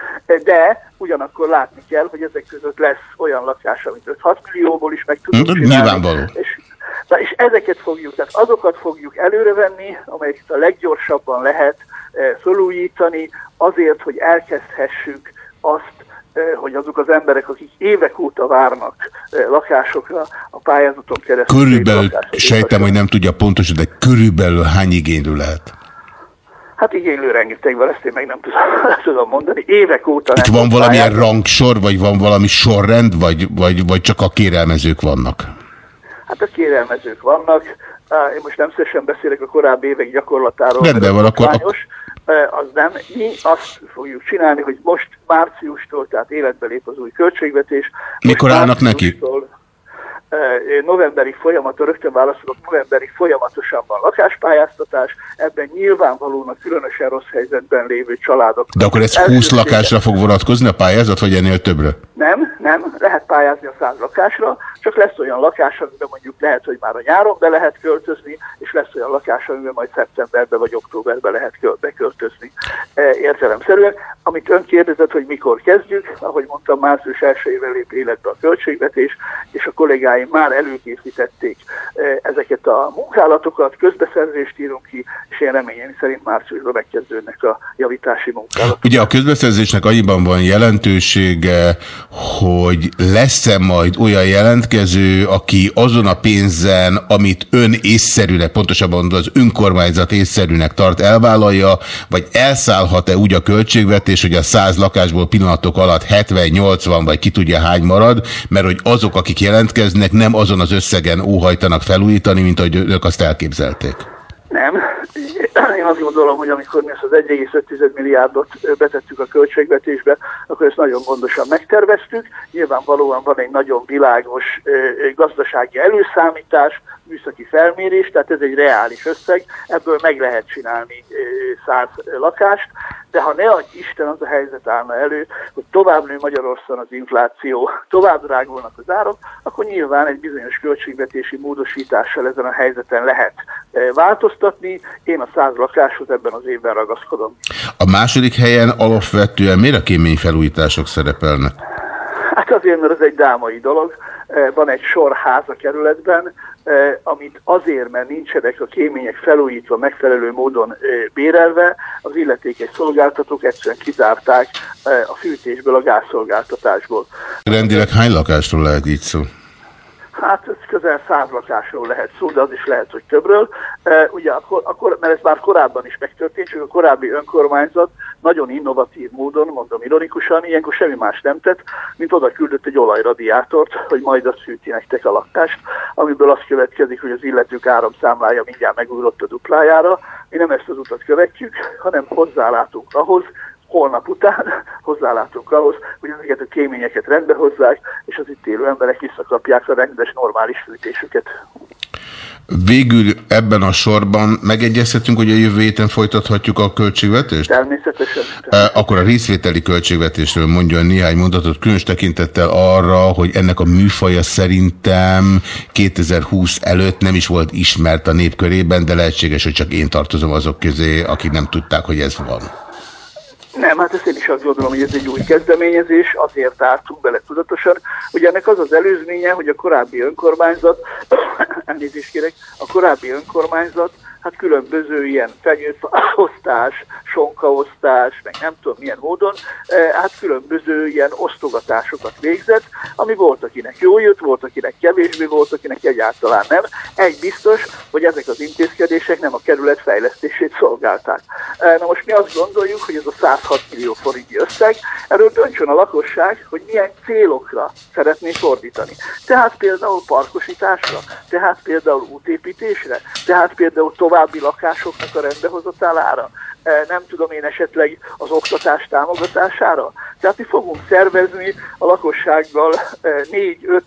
de ugyanakkor látni kell, hogy ezek között lesz olyan lakás, amit 5-6 millióból is meg tudunk csinálni. Nyilvánvaló. És, na, és ezeket fogjuk, tehát azokat fogjuk előrevenni, amelyeket a leggyorsabban lehet e, fölújítani, azért, hogy elkezdhessük azt, e, hogy azok az emberek, akik évek óta várnak e, lakásokra, a pályázaton keresztül... Körülbelül, sejtem, hogy nem tudja pontosan, de körülbelül hány igényről lehet? Hát igénylő rengetegvel, ezt én meg nem tudom, tudom mondani. Évek óta... Itt van valamilyen pályán. rangsor, vagy van valami sorrend, vagy, vagy, vagy csak a kérelmezők vannak? Hát a kérelmezők vannak. Én most nem szívesen beszélek a korábbi évek gyakorlatáról. Rendben van, akkor... Az nem. Mi azt fogjuk csinálni, hogy most márciustól, tehát életbe lép az új költségvetés. Mikor állnak neki? Novemberi folyamat, rögtön válaszolok, novemberi folyamatosan van lakáspályáztatás, ebben nyilvánvalóan a különösen rossz helyzetben lévő családok. De akkor ez 20 lakásra fog vonatkozni a pályázat, vagy ennél többre? Nem, Nem, lehet pályázni a száz lakásra, csak lesz olyan lakás, amiben mondjuk lehet, hogy már a nyáron be lehet költözni, és lesz olyan lakás, amiben majd szeptemberben vagy októberben lehet beköltözni e, értelemszerűen. Amit ön kérdezett, hogy mikor kezdjük, ahogy mondtam, március 1 lép életbe a költségvetés, és a kollégáim már előkészítették e, ezeket a munkálatokat, közbeszerzést írunk ki, és én reményem szerint márciusban megkezdődnek a javítási munkálatok. Ugye a közbeszerzésnek annyiban van jelentősége, hogy lesz-e majd olyan jelentkező, aki azon a pénzen, amit ön észszerűnek, pontosabban az önkormányzat észszerűnek tart, elvállalja, vagy elszállhat-e úgy a költségvetés, hogy a száz lakásból pillanatok alatt 70-80 vagy ki tudja hány marad, mert hogy azok, akik jelentkeznek, nem azon az összegen óhajtanak felújítani, mint ahogy ők azt elképzelték. Nem. Én azt gondolom, hogy amikor mi ezt az 1,5 milliárdot betettük a költségvetésbe, akkor ezt nagyon gondosan megterveztük. Nyilvánvalóan van egy nagyon világos gazdasági előszámítás, műszaki felmérés, tehát ez egy reális összeg, ebből meg lehet csinálni száz lakást, de ha ne adj Isten, az a helyzet állna elő, hogy tovább nő Magyarországon az infláció, tovább drágulnak az árak, akkor nyilván egy bizonyos költségvetési módosítással ezen a helyzeten lehet változtatni. Én a száz lakáshoz ebben az évben ragaszkodom. A második helyen alapvetően miért a kéményfelújítások szerepelnek? Hát azért, mert ez egy dámai dolog. Van egy sor ház a kerületben, amit azért, mert nincsenek a kémények felújítva, megfelelő módon bérelve, az illetékes szolgáltatók egyszerűen kizárták a fűtésből, a gázszolgáltatásból. Rendileg hány lakásról lehet így szó? Hát ez közel száz lakásról lehet szó, de az is lehet, hogy többről. E, ugye akkor, akkor, mert ez már korábban is megtörtént, csak a korábbi önkormányzat nagyon innovatív módon, mondom ironikusan, ilyenkor semmi más nem tett, mint oda küldött egy olajradiátort, hogy majd azt fűti nektek a lakást, amiből az következik, hogy az illetők áramszámlája mindjárt megugrott a duplájára. Mi nem ezt az utat követjük, hanem hozzálátunk ahhoz, holnap után hozzálátunk ahhoz, hogy ezeket a kéményeket rendbe hozzák, és az itt élő emberek visszakapják a rendes, normális fűtésüket. Végül ebben a sorban megegyezhetünk, hogy a jövő héten folytathatjuk a költségvetést? Természetesen. Akkor a részvételi költségvetésről mondjon néhány mondatot, különös tekintettel arra, hogy ennek a műfaja szerintem 2020 előtt nem is volt ismert a népkörében, de lehetséges, hogy csak én tartozom azok közé, akik nem tudták, hogy ez van. Nem, hát ezt én is azt gondolom, hogy ez egy új kezdeményezés, azért álltunk bele tudatosan. Ugye ennek az az előzménye, hogy a korábbi önkormányzat, elnézést kérek, a korábbi önkormányzat hát különböző ilyen fenyőfaosztás, sonkaosztás, meg nem tudom milyen módon, eh, hát különböző ilyen osztogatásokat végzett, ami volt, akinek jó jött, volt, akinek kevésbé, volt, akinek egyáltalán nem. Egy biztos, hogy ezek az intézkedések nem a kerület fejlesztését szolgálták. Eh, na most mi azt gondoljuk, hogy ez a 106 millió forinti összeg, erről döntsön a lakosság, hogy milyen célokra szeretné fordítani. Tehát például parkosításra, tehát például útépítésre, tehát például további lakásoknak a rendbehozatalára, e, nem tudom én esetleg az oktatás támogatására. Tehát mi fogunk szervezni a lakossággal e, négy-öt,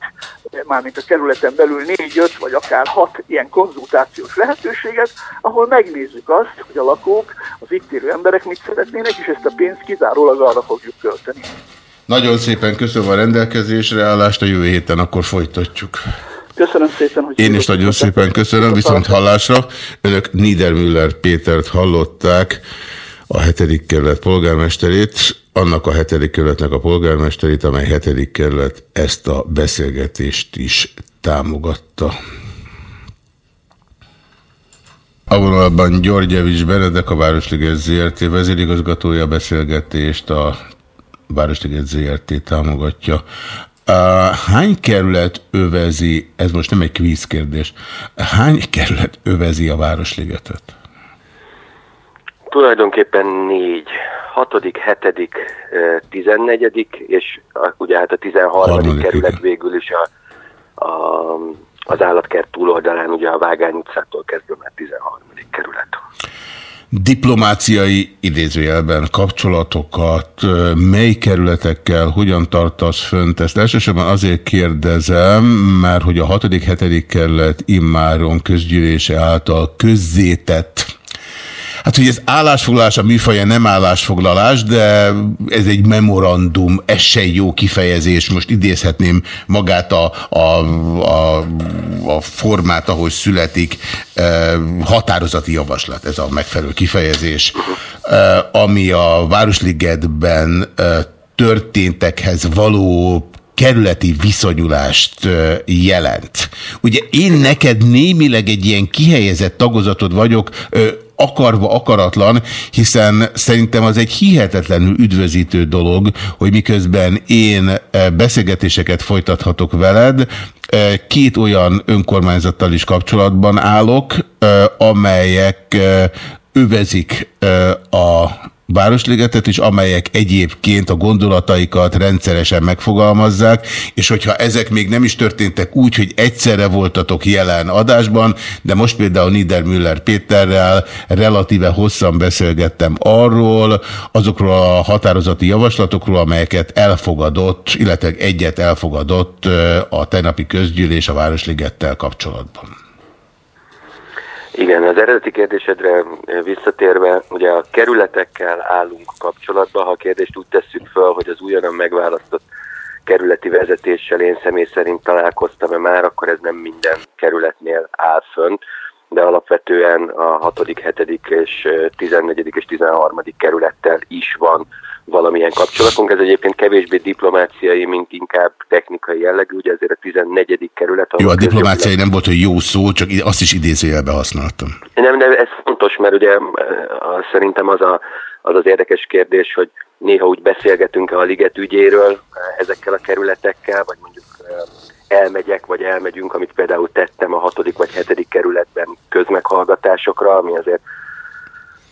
mármint a kerületen belül négy-öt vagy akár hat ilyen konzultációs lehetőséget, ahol megnézzük azt, hogy a lakók, az itt élő emberek mit szeretnének, és ezt a pénzt kizárólag arra fogjuk költeni. Nagyon szépen köszönöm a rendelkezésre állást, a jövő héten akkor folytatjuk. Köszönöm szépen, hogy... Én is nagyon szépen köszönöm, viszont hallásra. Önök Niedermüller Pétert hallották, a hetedik kerület polgármesterét, annak a hetedik kerületnek a polgármesterét, amely hetedik kerület ezt a beszélgetést is támogatta. A vonalban Györgyevics Benedek, a Városliget ZRT vezérigazgatója beszélgetést, a Városliget ZRT támogatja. Hány kerület övezi, ez most nem egy kvízkérdés, hány kerület övezi a Városligetet? Tulajdonképpen négy. Hatodik, hetedik, tizennegyedik, és ugye hát a tizenharmadik kerület igen. végül is a, a, az állatkert túloldalán, ugye a Vágány utcától kezdve, mert 13. kerület diplomáciai idézőjelben kapcsolatokat, mely kerületekkel, hogyan tartasz fönt? Ezt elsősorban azért kérdezem, mert hogy a 6.-7. kerület immáron közgyűlése által közzétett Hát, hogy ez állásfoglalás a műfaja nem állásfoglalás, de ez egy memorandum, ez se jó kifejezés. Most idézhetném magát a, a, a, a formát, ahogy születik. Határozati javaslat, ez a megfelelő kifejezés, ami a Városligetben történtekhez való kerületi viszonyulást jelent. Ugye én neked némileg egy ilyen kihelyezett tagozatod vagyok, akarva akaratlan, hiszen szerintem az egy hihetetlenül üdvözítő dolog, hogy miközben én beszélgetéseket folytathatok veled, két olyan önkormányzattal is kapcsolatban állok, amelyek övezik a Városligetet is, amelyek egyébként a gondolataikat rendszeresen megfogalmazzák, és hogyha ezek még nem is történtek úgy, hogy egyszerre voltatok jelen adásban, de most például Niedermüller Péterrel relatíve hosszan beszélgettem arról, azokról a határozati javaslatokról, amelyeket elfogadott, illetve egyet elfogadott a tegnapi közgyűlés a Városligettel kapcsolatban. Igen, az eredeti kérdésedre visszatérve, ugye a kerületekkel állunk kapcsolatban, ha a kérdést úgy tesszük föl, hogy az újonnan megválasztott kerületi vezetéssel én személy szerint találkoztam-e már, akkor ez nem minden kerületnél áll fönt, de alapvetően a 6., 7. és 14. és 13. kerülettel is van valamilyen kapcsolatunk. Ez egyébként kevésbé diplomáciai, mint inkább technikai jellegű, ugye ezért a 14. kerület. Jó, a diplomáciai nem volt, hogy jó szó, csak azt is idézőjelbe használtam. Nem, de ez fontos, mert ugye szerintem az, a, az az érdekes kérdés, hogy néha úgy beszélgetünk a liget ügyéről ezekkel a kerületekkel, vagy mondjuk elmegyek, vagy elmegyünk, amit például tettem a hatodik vagy hetedik kerületben közmeghallgatásokra, ami azért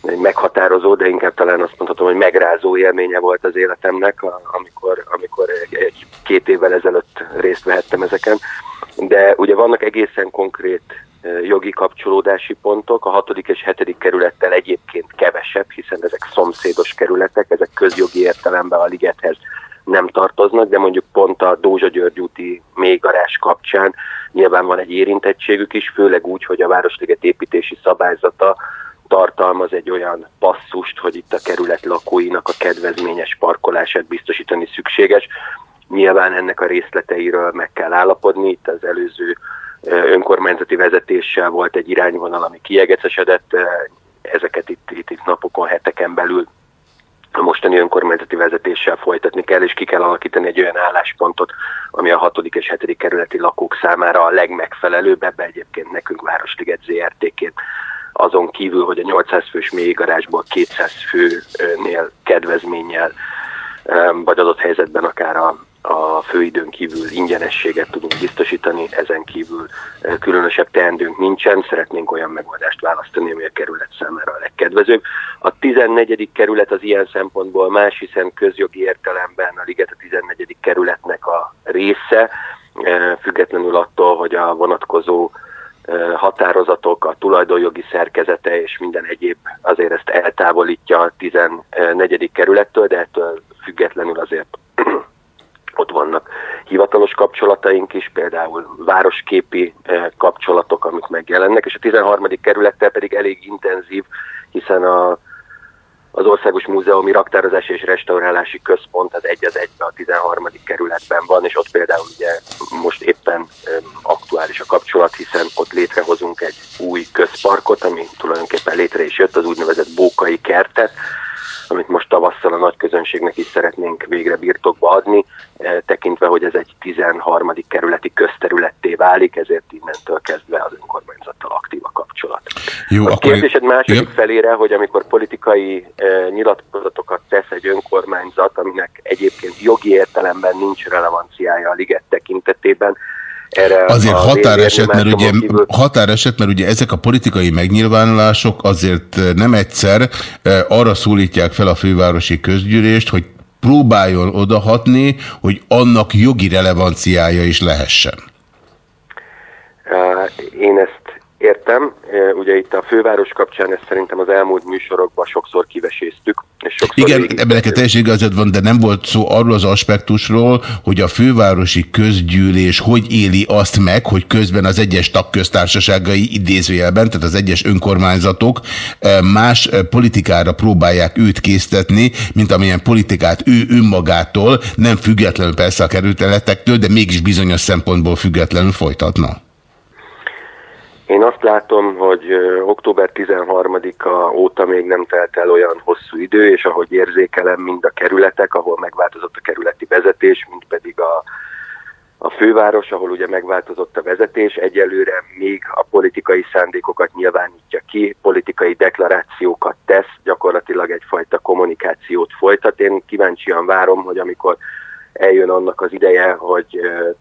meghatározó, de inkább talán azt mondhatom, hogy megrázó élménye volt az életemnek, amikor, amikor egy, két évvel ezelőtt részt vehettem ezeken. De ugye vannak egészen konkrét jogi kapcsolódási pontok, a hatodik és hetedik kerülettel egyébként kevesebb, hiszen ezek szomszédos kerületek, ezek közjogi értelemben a ligethez nem tartoznak, de mondjuk pont a Dózsa György úti mélygarás kapcsán nyilván van egy érintettségük is, főleg úgy, hogy a Városliget építési szabályzata tartalmaz egy olyan passzust, hogy itt a kerület lakóinak a kedvezményes parkolását biztosítani szükséges. Nyilván ennek a részleteiről meg kell állapodni, itt az előző önkormányzati vezetéssel volt egy irányvonal, ami kiegecesedett, ezeket itt, itt, itt napokon, heteken belül a mostani önkormányzati vezetéssel folytatni kell, és ki kell alakítani egy olyan álláspontot, ami a hatodik és hetedik kerületi lakók számára a legmegfelelőbb, ebbe egyébként nekünk Városliget ZRT-ként azon kívül, hogy a 800 fős mélygarázsból 200 főnél kedvezménnyel, vagy adott helyzetben akár a, a főidőn kívül ingyenességet tudunk biztosítani, ezen kívül különösebb teendőnk nincsen, szeretnénk olyan megoldást választani, ami a kerület számára a legkedvezőbb. A 14. kerület az ilyen szempontból más, hiszen közjogi értelemben a Liget a 14. kerületnek a része, függetlenül attól, hogy a vonatkozó határozatok, a tulajdonjogi szerkezete és minden egyéb azért ezt eltávolítja a 14. kerülettől, de ettől függetlenül azért ott vannak hivatalos kapcsolataink is, például városképi kapcsolatok, amik megjelennek, és a 13. kerülettel pedig elég intenzív, hiszen a az Országos Múzeumi Raktározási és Restaurálási Központ az egy az egybe a 13. kerületben van, és ott például ugye most éppen aktuális a kapcsolat, hiszen ott létrehozunk egy új közparkot, ami tulajdonképpen létre is jött, az úgynevezett Bókai kertet, amit most tavasszal a nagy közönségnek is szeretnénk végre birtokba adni, eh, tekintve, hogy ez egy 13. kerületi közterületté válik, ezért innentől kezdve az önkormányzattal aktív a kapcsolat. Jó, a akkor... kérdésed második jó. felére, hogy amikor politikai eh, nyilatkozatokat tesz egy önkormányzat, aminek egyébként jogi értelemben nincs relevanciája a liget tekintetében, erre azért határeset, mert ugye, határeset, mert ugye ezek a politikai megnyilvánulások azért eh, nem egyszer eh, arra szólítják fel a fővárosi közgyűlést, hogy próbáljon odahatni, hogy annak jogi relevanciája is lehessen. Én ezt Értem, ugye itt a főváros kapcsán ezt szerintem az elmúlt műsorokban sokszor kiveséztük. És sokszor Igen, ebben neked teljesen igazad van, de nem volt szó arról az aspektusról, hogy a fővárosi közgyűlés hogy éli azt meg, hogy közben az egyes tagköztársaságai idézőjelben, tehát az egyes önkormányzatok más politikára próbálják őt késztetni, mint amilyen politikát ő önmagától, nem függetlenül persze a kerülteletektől, de mégis bizonyos szempontból függetlenül folytatna. Én azt látom, hogy október 13-a óta még nem telt el olyan hosszú idő, és ahogy érzékelem, mind a kerületek, ahol megváltozott a kerületi vezetés, mind pedig a, a főváros, ahol ugye megváltozott a vezetés, egyelőre még a politikai szándékokat nyilvánítja ki, politikai deklarációkat tesz, gyakorlatilag egyfajta kommunikációt folytat. Én kíváncsian várom, hogy amikor eljön annak az ideje, hogy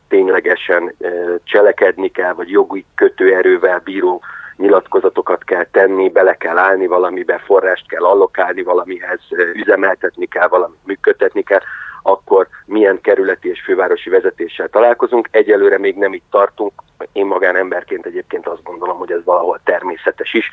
ténylegesen cselekedni kell, vagy jogi kötőerővel bíró nyilatkozatokat kell tenni, bele kell állni valamibe, forrást kell allokálni valamihez, üzemeltetni kell, valamit működtetni kell, akkor milyen kerületi és fővárosi vezetéssel találkozunk. Egyelőre még nem itt tartunk. Én magánemberként egyébként azt gondolom, hogy ez valahol természetes is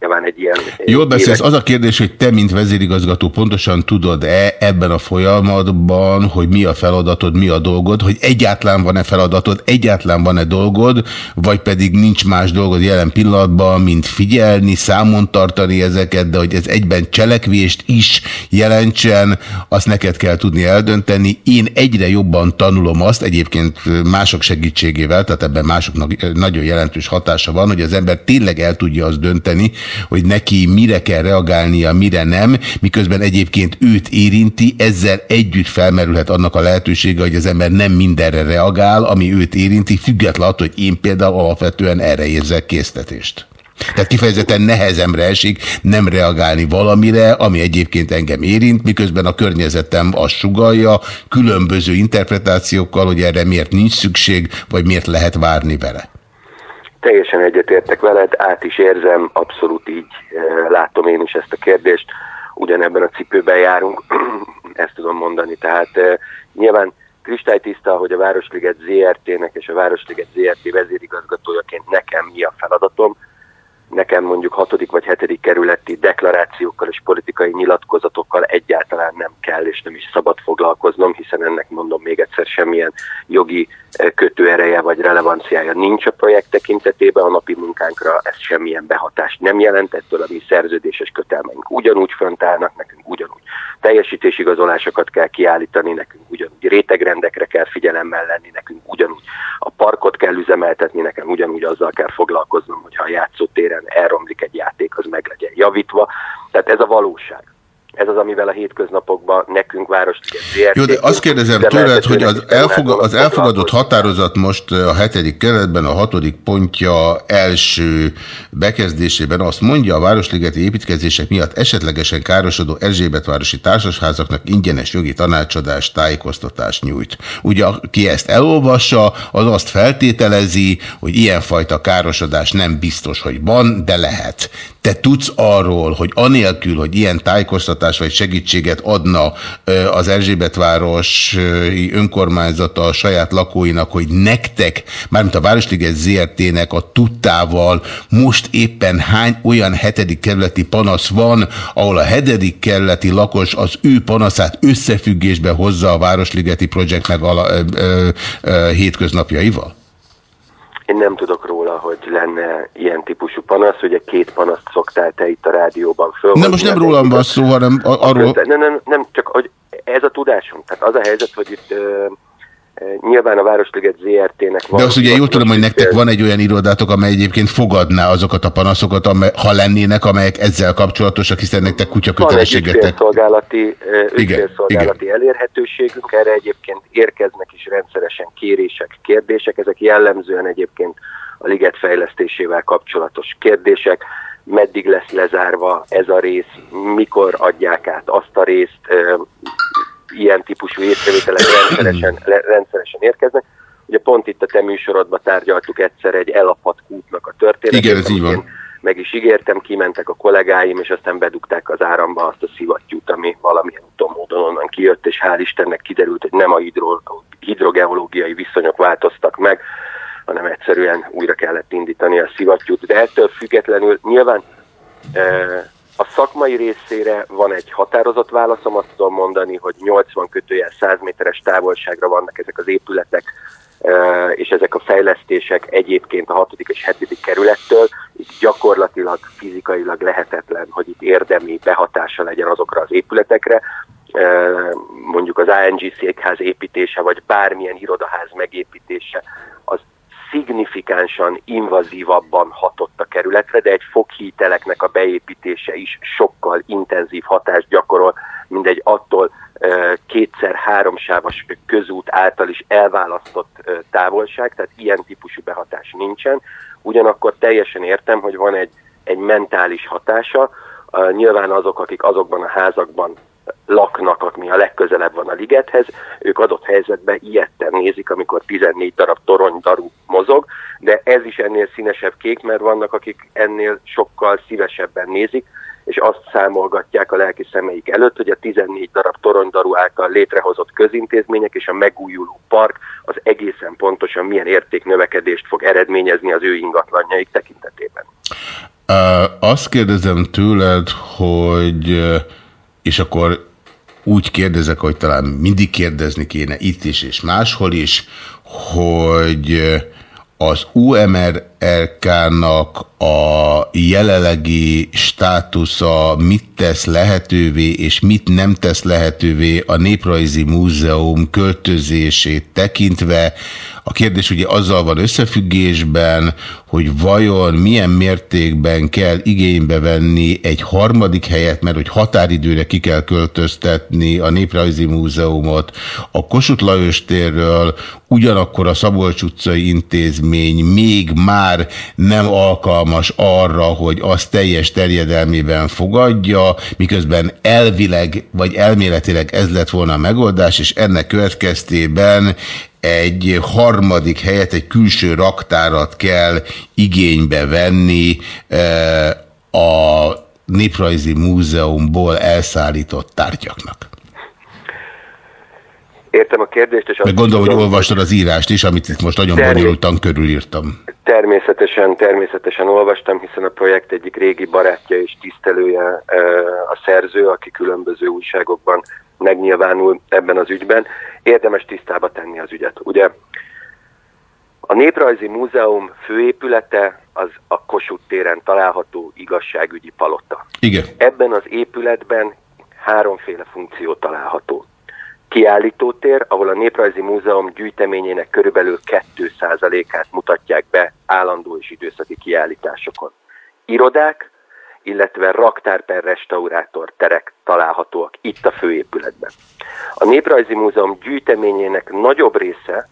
nyilván egy ilyen... Jól beszélsz, az a kérdés, hogy te, mint vezérigazgató pontosan tudod-e ebben a folyamatban, hogy mi a feladatod, mi a dolgod, hogy egyáltalán van-e feladatod, egyáltalán van-e dolgod, vagy pedig nincs más dolgod jelen pillanatban, mint figyelni, számon tartani ezeket, de hogy ez egyben cselekvést is jelentsen, azt neked kell tudni eldönteni. Én egyre jobban tanulom azt, egyébként mások segítségével, tehát ebben másoknak nagyon jelentős hatása van, hogy az ember tényleg el tudja azt dönteni, hogy neki mire kell reagálnia, mire nem, miközben egyébként őt érinti, ezzel együtt felmerülhet annak a lehetősége, hogy az ember nem mindenre reagál, ami őt érinti, függetlenül attól, hogy én például alapvetően erre érzek késztetést. Tehát kifejezetten nehezemre esik nem reagálni valamire, ami egyébként engem érint, miközben a környezetem azt sugalja különböző interpretációkkal, hogy erre miért nincs szükség, vagy miért lehet várni vele. Teljesen egyetértek veled, át is érzem, abszolút így eh, látom én is ezt a kérdést, ugyanebben a cipőben járunk, ezt tudom mondani. Tehát eh, nyilván kristálytiszta, hogy a Városliget ZRT-nek és a Városliget ZRT vezérigazgatójaként nekem mi a feladatom, nekem mondjuk hatodik vagy hetedik kerületi deklarációkkal és politikai nyilatkozatokkal egyáltalán nem kell és nem is szabad foglalkoznom, hiszen ennek mondom még egyszer semmilyen jogi eh, kötőereje vagy relevanciája nincs a projekt tekintetében, a napi munkánkra ez semmilyen behatást nem jelent, ettől a mi szerződéses kötelmeink ugyanúgy fönt állnak, nekünk ugyanúgy teljesítésigazolásokat kell kiállítani, nekünk rétegrendekre kell figyelemmel lenni, nekünk ugyanúgy a parkot kell üzemeltetni, nekem ugyanúgy azzal kell foglalkoznom, hogyha a játszótéren elromlik egy játék, az meg legyen javítva. Tehát ez a valóság ez az, amivel a hétköznapokban nekünk ZRT... Jó, de azt kérdezem tőled, hogy az, elfog, az elfogadott határozat most a hetedik keretben a hatodik pontja első bekezdésében azt mondja, a Városligeti építkezések miatt esetlegesen károsodó Erzsébetvárosi társasházaknak ingyenes jogi tanácsadás, tájékoztatás nyújt. Ugye, aki ezt elolvassa, az azt feltételezi, hogy ilyenfajta károsodás nem biztos, hogy van, de lehet. Te tudsz arról, hogy anélkül, hogy ilyen tájékoztatás vagy segítséget adna az Erzsébetváros önkormányzata a saját lakóinak, hogy nektek, mármint a Városliget ZRT-nek a tudtával most éppen hány olyan hetedik kerületi panasz van, ahol a hetedik kerületi lakos az ő panaszát összefüggésbe hozza a Városligeti projekt meg a ö, ö, ö, hétköznapjaival? Én nem tudok róla, hogy lenne ilyen típusú panasz, ugye két panaszt szoktál te itt a rádióban föl. Nem, most nem rólam van szó, hanem arról... Nem, nem, nem, csak hogy ez a tudásunk. Tehát az a helyzet, hogy itt Nyilván a Városliget ZRT-nek van... De azt ugye jól tudom, hogy nektek van egy olyan irodátok, amely egyébként fogadná azokat a panaszokat, amely, ha lennének, amelyek ezzel kapcsolatosak, hiszen nektek kutyakötelességetek. Van egy ügyfélszolgálati, ügyfélszolgálati elérhetőségünk, erre egyébként érkeznek is rendszeresen kérések, kérdések, ezek jellemzően egyébként a liget fejlesztésével kapcsolatos kérdések, meddig lesz lezárva ez a rész, mikor adják át azt a részt, ilyen típusú észrevételek rendszeresen, rendszeresen érkeznek. Ugye pont itt a te műsorodban tárgyaltuk egyszer egy elapadt kútnak a történetét. Igen, ez így van. Meg is ígértem, kimentek a kollégáim, és aztán bedugták az áramba azt a szivattyút, ami valamilyen úton módon onnan kijött, és hál' Istennek kiderült, hogy nem a hidro, hidrogeológiai viszonyok változtak meg, hanem egyszerűen újra kellett indítani a szivattyút. De ettől függetlenül nyilván a szakmai részére van egy határozott válaszom, azt tudom mondani, hogy 80 kötőjel 100 méteres távolságra vannak ezek az épületek, és ezek a fejlesztések egyébként a 6. és 7. kerülettől, így gyakorlatilag fizikailag lehetetlen, hogy itt érdemi behatása legyen azokra az épületekre, mondjuk az ANG székház építése, vagy bármilyen irodaház megépítése, az szignifikánsan invazívabban hatott a kerületre, de egy foghíteleknek a beépítése is sokkal intenzív hatást gyakorol, mint egy attól kétszer-háromsávos közút által is elválasztott távolság, tehát ilyen típusú behatás nincsen. Ugyanakkor teljesen értem, hogy van egy, egy mentális hatása. Nyilván azok, akik azokban a házakban laknak, ami a legközelebb van a ligethez, ők adott helyzetben ilyetten nézik, amikor 14 darab toronydarú mozog, de ez is ennél színesebb kék, mert vannak, akik ennél sokkal szívesebben nézik, és azt számolgatják a lelki szemeik előtt, hogy a 14 darab toronydarú által létrehozott közintézmények és a megújuló park az egészen pontosan milyen értéknövekedést fog eredményezni az ő ingatlanjaik tekintetében. Azt kérdezem tőled, hogy és akkor úgy kérdezek, hogy talán mindig kérdezni kéne itt is és máshol is, hogy az UMRK-nak a jelenlegi státusza mit tesz lehetővé, és mit nem tesz lehetővé a Néprajzi Múzeum költözését tekintve, a kérdés ugye azzal van összefüggésben, hogy vajon milyen mértékben kell igénybe venni egy harmadik helyet, mert hogy határidőre ki kell költöztetni a Néprajzi Múzeumot a Kossuth Lajos térről, ugyanakkor a Szabolcs utcai intézmény még már nem alkalmas arra, hogy azt teljes terjedelmében fogadja, miközben elvileg vagy elméletileg ez lett volna a megoldás, és ennek következtében egy harmadik helyet, egy külső raktárat kell igénybe venni eh, a Néprajzi Múzeumból elszállított tárgyaknak. Értem a kérdést, és azt gondolom, hogy olvastad az írást is, amit itt most nagyon Termé bonyolultan körülírtam. Természetesen, természetesen olvastam, hiszen a projekt egyik régi barátja és tisztelője eh, a szerző, aki különböző újságokban megnyilvánul ebben az ügyben, érdemes tisztába tenni az ügyet. Ugye a Néprajzi Múzeum főépülete az a Kossuth téren található igazságügyi palota. Igen. Ebben az épületben háromféle funkció található. Kiállítótér, ahol a Néprajzi Múzeum gyűjteményének körülbelül 2%-át mutatják be állandó és időszaki kiállításokon. Irodák, illetve raktár per restaurátor terek találhatóak itt a főépületben. A Néprajzi Múzeum gyűjteményének nagyobb része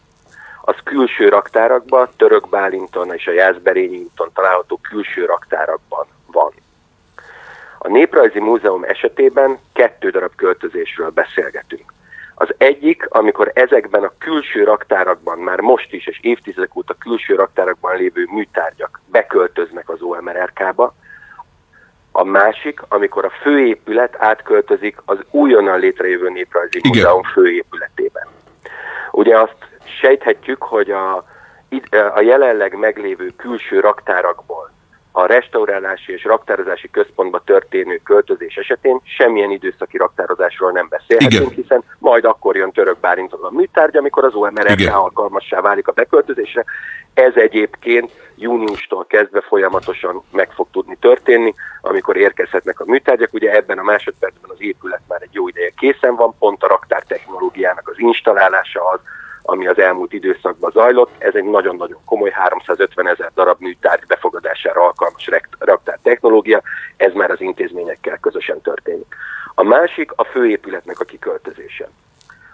az külső raktárakban, Török Bálinton és a Jászberényi úton található külső raktárakban van. A Néprajzi Múzeum esetében kettő darab költözésről beszélgetünk. Az egyik, amikor ezekben a külső raktárakban, már most is és évtizedek óta külső raktárakban lévő műtárgyak beköltöznek az OMRRK-ba, a másik, amikor a főépület átköltözik az újonnan létrejövő Néprajzi Igen. Múzeum főépületében. Ugye azt sejthetjük, hogy a, a jelenleg meglévő külső raktárakból a restaurálási és raktározási központba történő költözés esetén semmilyen időszaki raktározásról nem beszélhetünk, Igen. hiszen majd akkor jön török Bálinton a műtárgy, amikor az OMRFK alkalmassá válik a beköltözésre. Ez egyébként júniustól kezdve folyamatosan meg fog tudni történni, amikor érkezhetnek a műtárgyak. Ugye ebben a másodpercben az épület már egy jó ideje készen van, pont a raktár technológiának az installálása az, ami az elmúlt időszakban zajlott. Ez egy nagyon-nagyon komoly 350 ezer darab műtárgy befogadására alkalmas raktár technológia, ez már az intézményekkel közösen történik. A másik a főépületnek a kiköltözése.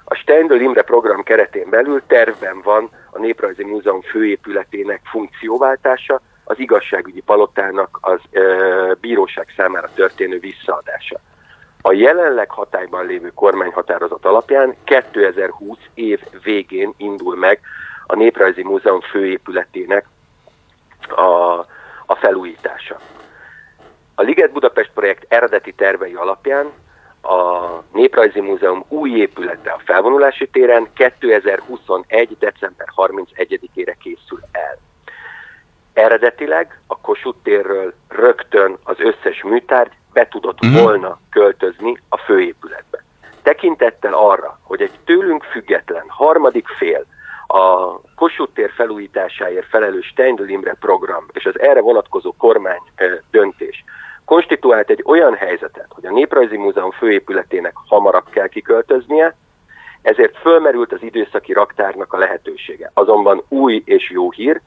A Steindl Imre program keretén belül tervben van a Néprajzi Múzeum főépületének funkcióváltása, az igazságügyi palotának az e, bíróság számára történő visszaadása. A jelenleg hatályban lévő kormányhatározat alapján 2020 év végén indul meg a Néprajzi Múzeum főépületének a, a felújítása. A Liget Budapest projekt eredeti tervei alapján a Néprajzi Múzeum új épülete a felvonulási téren 2021. december 31-ére készül el. Eredetileg a Kossuth térről rögtön az összes műtárgy be tudott mm. volna költözni a főépületbe. Tekintettel arra, hogy egy tőlünk független harmadik fél a Kossuth tér felújításáért felelős Steindl Imre program és az erre vonatkozó kormány döntés konstituált egy olyan helyzetet, hogy a Néprajzi Múzeum főépületének hamarabb kell kiköltöznie, ezért fölmerült az időszaki raktárnak a lehetősége. Azonban új és jó hír,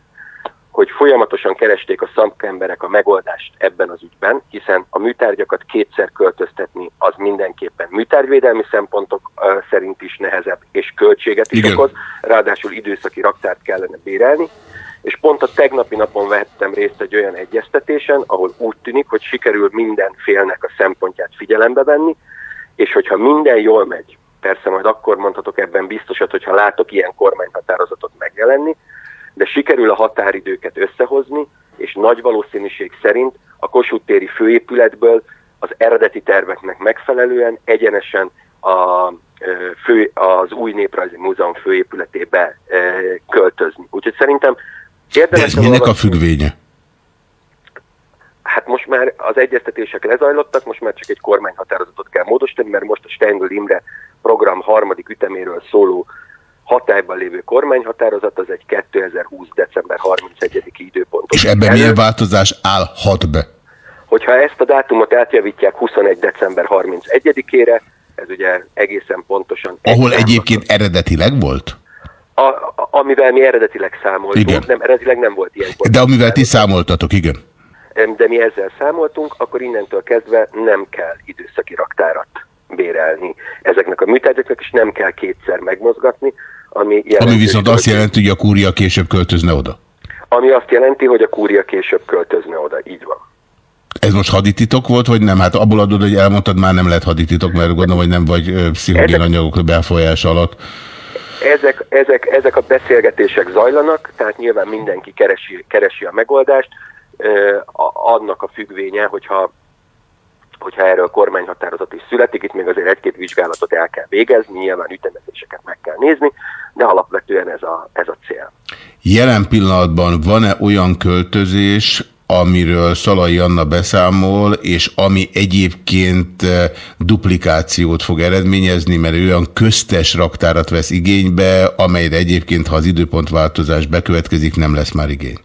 hogy folyamatosan keresték a szakemberek a megoldást ebben az ügyben, hiszen a műtárgyakat kétszer költöztetni az mindenképpen műtárgyvédelmi szempontok szerint is nehezebb, és költséget is Igen. okoz, ráadásul időszaki raktárt kellene bérelni, és pont a tegnapi napon vettem részt egy olyan egyeztetésen, ahol úgy tűnik, hogy sikerül minden félnek a szempontját figyelembe venni, és hogyha minden jól megy, persze majd akkor mondhatok ebben biztosat, hogyha látok ilyen kormányhatározatot megjelenni, de sikerül a határidőket összehozni, és nagy valószínűség szerint a Kossuth téri főépületből az eredeti terveknek megfelelően egyenesen a, fő, az új néprajzi múzeum főépületébe költözni. Úgyhogy szerintem. De ez minek a függvénye? Hát most már az egyeztetések lezajlottak, most már csak egy kormányhatározatot kell módosítani, mert most a Steindl Imre program harmadik üteméről szóló hatályban lévő kormányhatározat, az egy 2020. december 31-i időpont. És ebben milyen változás állhat be? Hogyha ezt a dátumot átjavítják 21. december 31-ére, ez ugye egészen pontosan... Ahol egy egyébként eredetileg volt? A, a, amivel mi eredetileg számoltunk, igen. nem, eredetileg nem volt ilyen. De amivel ti számoltatok, igen. De mi ezzel számoltunk, akkor innentől kezdve nem kell időszaki raktárat bérelni ezeknek a műtárgyaknak, és nem kell kétszer megmozgatni, ami, ami viszont azt jelenti, hogy a kúria később költözne oda. Ami azt jelenti, hogy a kúria később költözne oda, így van. Ez most hadititok volt, vagy nem? Hát abból adod, hogy elmondtad, már nem lehet hadititok, mert gondolom, hogy nem vagy pszichológiai anyagok befolyás alatt. Ezek, ezek, ezek a beszélgetések zajlanak, tehát nyilván mindenki keresi, keresi a megoldást, annak a függvénye, hogyha hogyha erről kormányhatározat is születik, itt még azért egy-két vizsgálatot el kell végezni, nyilván ütemetéseket meg kell nézni, de alapvetően ez a, ez a cél. Jelen pillanatban van-e olyan költözés, amiről Szalai Anna beszámol, és ami egyébként eh, duplikációt fog eredményezni, mert olyan köztes raktárat vesz igénybe, amelyre egyébként, ha az időpontváltozás bekövetkezik, nem lesz már igény.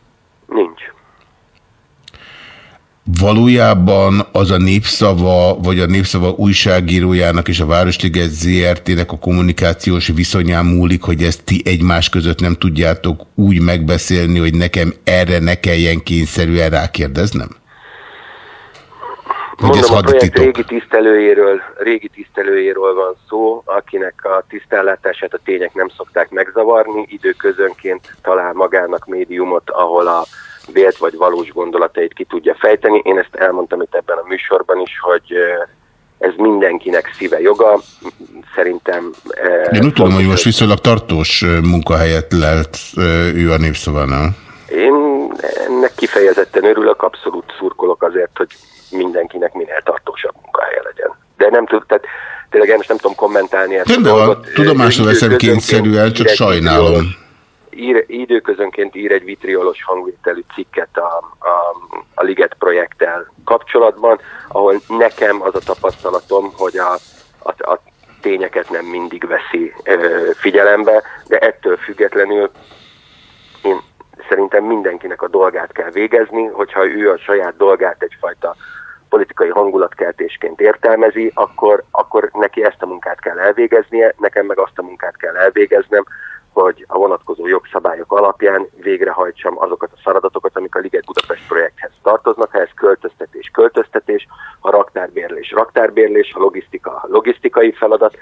Valójában az a népszava, vagy a népszava újságírójának és a Városliget ZRT-nek a kommunikációs viszonyán múlik, hogy ezt ti egymás között nem tudjátok úgy megbeszélni, hogy nekem erre ne kelljen kényszerűen rákérdeznem? Hogy Mondom, ez a projekt régi tisztelőjéről, régi tisztelőjéről van szó, akinek a tisztellátását a tények nem szokták megzavarni, időközönként talál magának médiumot, ahol a vélt vagy valós gondolatait ki tudja fejteni. Én ezt elmondtam itt ebben a műsorban is, hogy ez mindenkinek szíve joga. Szerintem... Én úgy tudom, hogy most viszonylag tartós munkahelyet lelt ő a népszavánál. Én ennek kifejezetten örülök, abszolút szurkolok azért, hogy mindenkinek minél tartósabb munkahelye legyen. De nem tud, tehát tényleg én most nem tudom kommentálni ezt. Nem, de a tudomásra veszem kényszerűen, csak sajnálom ír, időközönként ír egy vitriolos hangvételű cikket a, a, a Liget projekttel kapcsolatban, ahol nekem az a tapasztalatom, hogy a, a, a tényeket nem mindig veszi ö, figyelembe, de ettől függetlenül én szerintem mindenkinek a dolgát kell végezni, hogyha ő a saját dolgát egyfajta politikai hangulatkeltésként értelmezi, akkor, akkor neki ezt a munkát kell elvégeznie, nekem meg azt a munkát kell elvégeznem, hogy a vonatkozó jogszabályok alapján végrehajtsam azokat a feladatokat, amik a Liget Budapest projekthez tartoznak, ha ez költöztetés, költöztetés, a raktárbérlés, raktárbérlés, a logisztika, logisztikai feladat.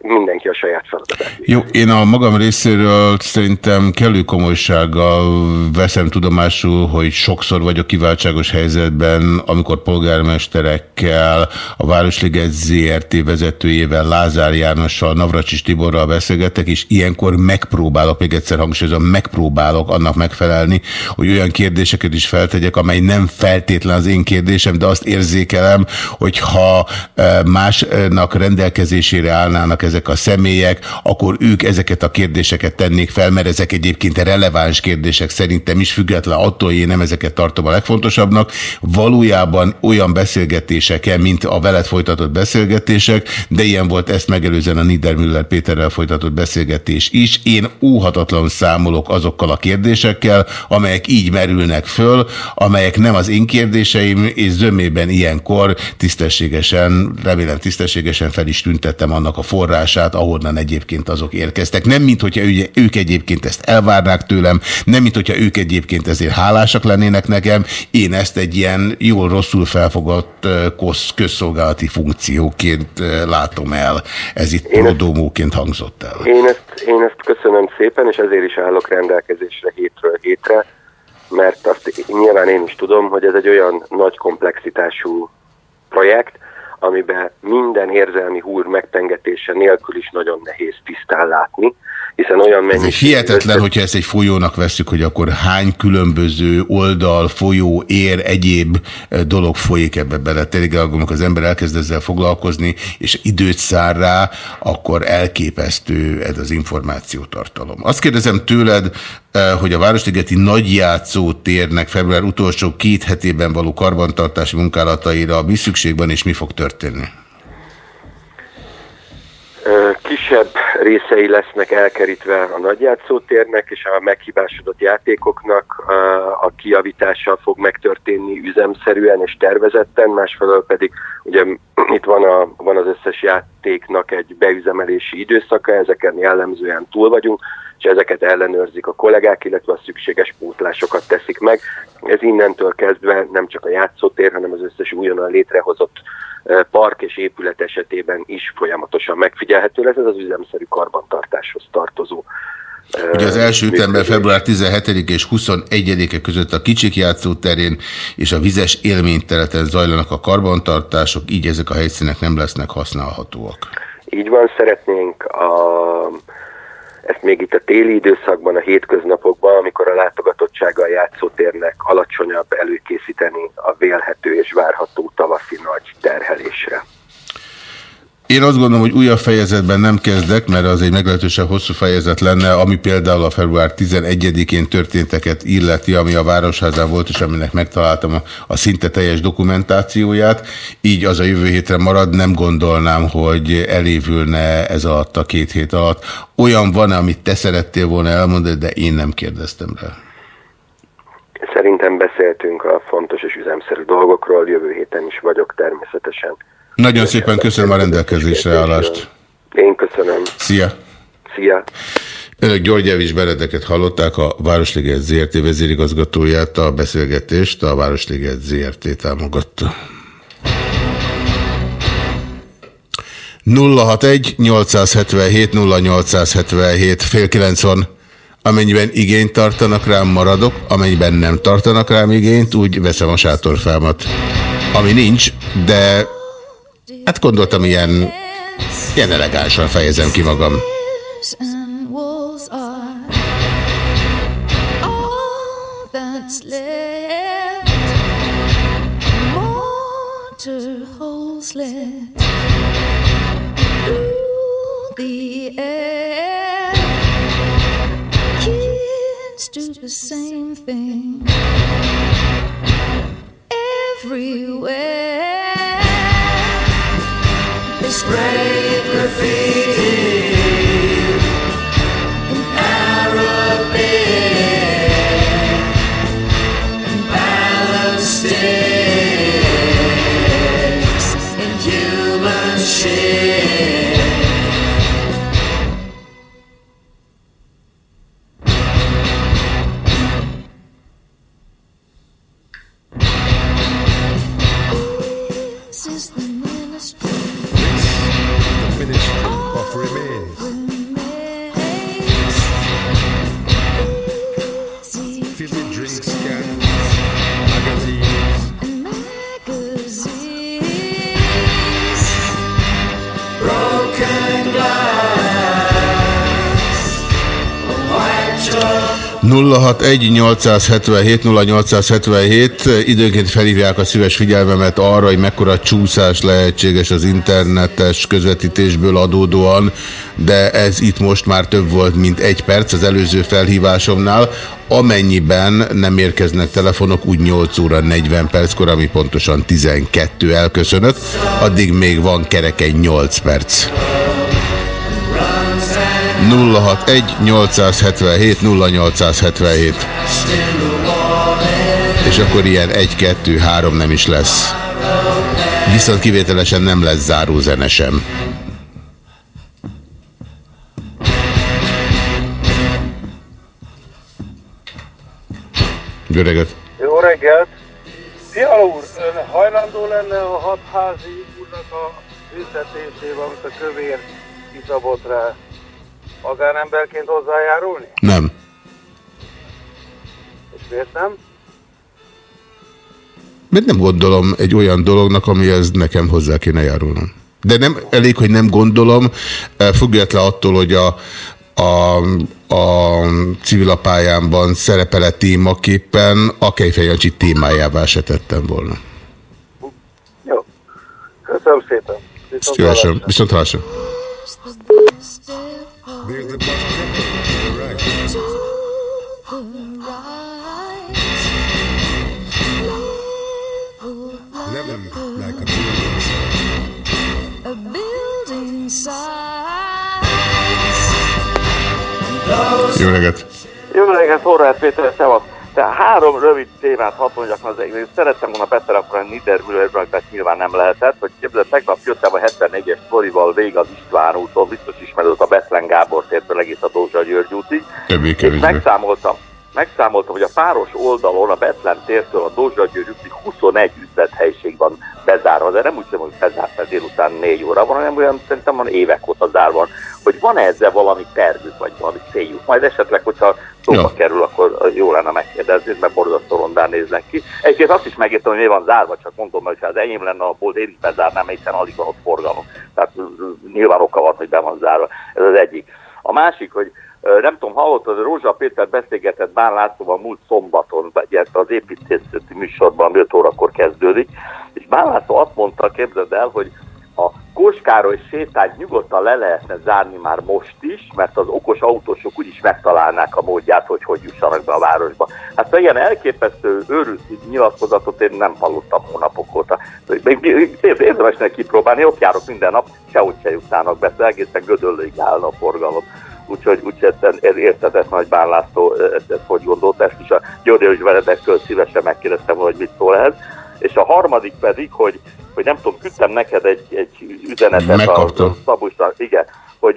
Mindenki a saját feladatát. Jó, én a magam részéről szerintem kellő komolysággal veszem tudomásul, hogy sokszor vagyok kiváltságos helyzetben, amikor polgármesterekkel, a Városliget ZRT vezetőjével, Lázár Jánossal, Navracsis Tiborral beszélgetek, és ilyenkor megpróbálok, még egyszer hangsúlyozom, megpróbálok annak megfelelni, hogy olyan kérdéseket is feltegyek, amely nem feltétlen az én kérdésem, de azt érzékelem, hogy ha eh, másnak rendelkezésére állnának ezek a személyek, akkor ők ezeket a kérdéseket tennék fel, mert ezek egyébként releváns kérdések szerintem is, független attól, hogy én nem ezeket tartom a legfontosabbnak. Valójában olyan beszélgetéseken, mint a veled folytatott beszélgetések, de ilyen volt ezt megelőzően a Niedermüller Péterrel folytatott beszélgetés is. Én óhatatlan számolok azokkal a kérdésekkel, amelyek így merülnek föl, amelyek nem az én kérdéseim, és zömében ilyenkor tisztességesen, remélem tisztességesen fel is tüntettem annak a forrását, ahonnan egyébként azok érkeztek. Nem, mint hogyha ők egyébként ezt elvárnák tőlem, nem, mint hogyha ők egyébként ezért hálásak lennének nekem. Én ezt egy ilyen jól rosszul felfogott közszolgálati funkcióként látom el. Ez itt prodómóként hangzott el. Én ezt, én ezt köszönöm szépen, és ezért is állok rendelkezésre hétről hétre, mert azt nyilván én is tudom, hogy ez egy olyan nagy komplexitású projekt, amiben minden érzelmi húr megpengetése nélkül is nagyon nehéz tisztán látni, hiszen olyan mennyiség... Ez hihetetlen, össze... hogyha ezt egy folyónak veszük, hogy akkor hány különböző oldal, folyó, ér, egyéb eh, dolog folyik ebbe bele. Tényleg, amikor az ember elkezd ezzel foglalkozni, és időt szár rá, akkor elképesztő ez az információtartalom. Azt kérdezem tőled, eh, hogy a Városligeti nagyjátszó térnek február utolsó két hetében való karbantartási munkálataira mi szükség van, és mi fog történni? Kisebb részei lesznek elkerítve a nagyjátszótérnek, és a meghibásodott játékoknak a kiavítása fog megtörténni üzemszerűen és tervezetten, másfelől pedig ugye itt van, a, van az összes játéknak egy beüzemelési időszaka, ezeken jellemzően túl vagyunk, és ezeket ellenőrzik a kollégák, illetve a szükséges pótlásokat teszik meg. Ez innentől kezdve nem csak a játszótér, hanem az összes újonnan létrehozott park és épület esetében is folyamatosan megfigyelhető lesz. Ez az üzemszerű karbantartáshoz tartozó Ugye az első ütemben február 17 és 21-e között a kicsik játszóterén és a vizes élménytereten zajlanak a karbantartások, így ezek a helyszínek nem lesznek használhatóak. Így van, szeretnénk a ezt még itt a téli időszakban, a hétköznapokban, amikor a látogatottsága a játszótérnek alacsonyabb előkészíteni a vélhető és várható tavaszi nagy terhelésre. Én azt gondolom, hogy újabb fejezetben nem kezdek, mert az egy meglehetősen hosszú fejezet lenne, ami például a február 11-én történteket illeti, ami a Városházán volt, és aminek megtaláltam a, a szinte teljes dokumentációját. Így az a jövő hétre marad, nem gondolnám, hogy elévülne ez alatt a két hét alatt. Olyan van, amit te szerettél volna elmondani, de én nem kérdeztem rá. Szerintem beszéltünk a fontos és üzemszerű dolgokról, jövő héten is vagyok természetesen. Nagyon szépen köszönöm a rendelkezésre állást. Én köszönöm. Szia. Szia. Önök György Evis Beredeket hallották, a Városliget ZRT vezérigazgatóját, a beszélgetést a Városliget ZRT támogatta. 061 877 0877 fél 90 Amennyiben igényt tartanak rám, maradok, amennyiben nem tartanak rám igényt, úgy veszem a sátorfámat. Ami nincs, de Hát gondoltam, ilyen, ilyen elegánsan fejezem ki magam. everywhere. Spray 061-877-0877 időnként felhívják a szíves figyelmemet arra, hogy mekkora csúszás lehetséges az internetes közvetítésből adódóan, de ez itt most már több volt, mint egy perc az előző felhívásomnál. Amennyiben nem érkeznek telefonok, úgy 8 óra 40 perckor, ami pontosan 12 elköszönök, addig még van kereken 8 perc. 061 877 0877 és akkor ilyen 1, 2, 3 nem is lesz. Viszont kivételesen nem lesz zárózene sem. Jó reggelt! Jó reggelt! Fiala úr, ön hajlandó lenne a hatházi úrnak a büntetésével, amit a kövér kiszabott rá magánemberként hozzájárulni? Nem. És miért nem? Mert nem gondolom egy olyan dolognak, amihez nekem hozzá kéne járulnom. De nem elég, hogy nem gondolom, eh, független attól, hogy a, a, a civilapályámban szerepele témaképpen a Kejfejancsi témájává se tettem volna. Jó. Köszönöm szépen. Viszont Szívesen. Viszont hallásra. There's the bus to the right. Eleven like a building Jó reggelt! Jó reggelt, Horváth Péter, szevasz! Tehát három rövid témát hadd mondjak az egész. Szerettem volna betelefonálni Niedermüllerről, mert nyilván nem lehetett, hogy képzeld, tegnap jöttem a 74-es sztorival vég az István úton, biztos ismerőt a Betlen Gábor tértől egész a Dózsa György útig. És megszámoltam, megszámoltam, hogy a páros oldalon a Betlen tértől a Dózsa György útig 21 üzlethelyiség van bezárva, de nem úgy tudom, hogy bezárt mert délután 4 óra van, hanem olyan szerintem van évek óta zárva, hogy van -e ezzel valami tervük, vagy valami céljuk. Majd esetleg, hogyha szóba Ja. kerül, akkor jó lenne megkérdezni, mert borzasztó rondán néznek ki. Egyébként azt is megértem, hogy mi van zárva, csak mondom, hogy ha az enyém lenne a bolt, én is bezárnám, hiszen alig van ott forgalom. Tehát ö, ö, nyilván oka van, hogy be van zárva. Ez az egyik. A másik, hogy nem tudom, hallottad, Rózsa Péter beszélgetett Bán Lászlóval múlt szombaton, ugye az építészeti műsorban 5 órakor kezdődik, és Bán László azt mondta, képzeld el, hogy a Kóskároly sétányt nyugodtan le lehetne zárni már most is, mert az okos autósok úgyis megtalálnák a módját, hogy hogy jussanak be a városba. Hát szóval ilyen elképesztő őrült nyilatkozatot én nem hallottam hónapok óta. Érdemes neki kipróbálni, ott járok minden nap, sehogy se jutnának be, egészen gödöllőig állna a forgalom. Úgyhogy úgy értetett nagy Bán László, ezt, ezt hogy gondolt, ezt is a György Veredektől szívesen megkérdeztem, hogy mit szól ehhez. És a harmadik pedig, hogy, hogy nem tudom, küldtem neked egy, egy üzenetet Megkaptam. a Szabusra, igen, hogy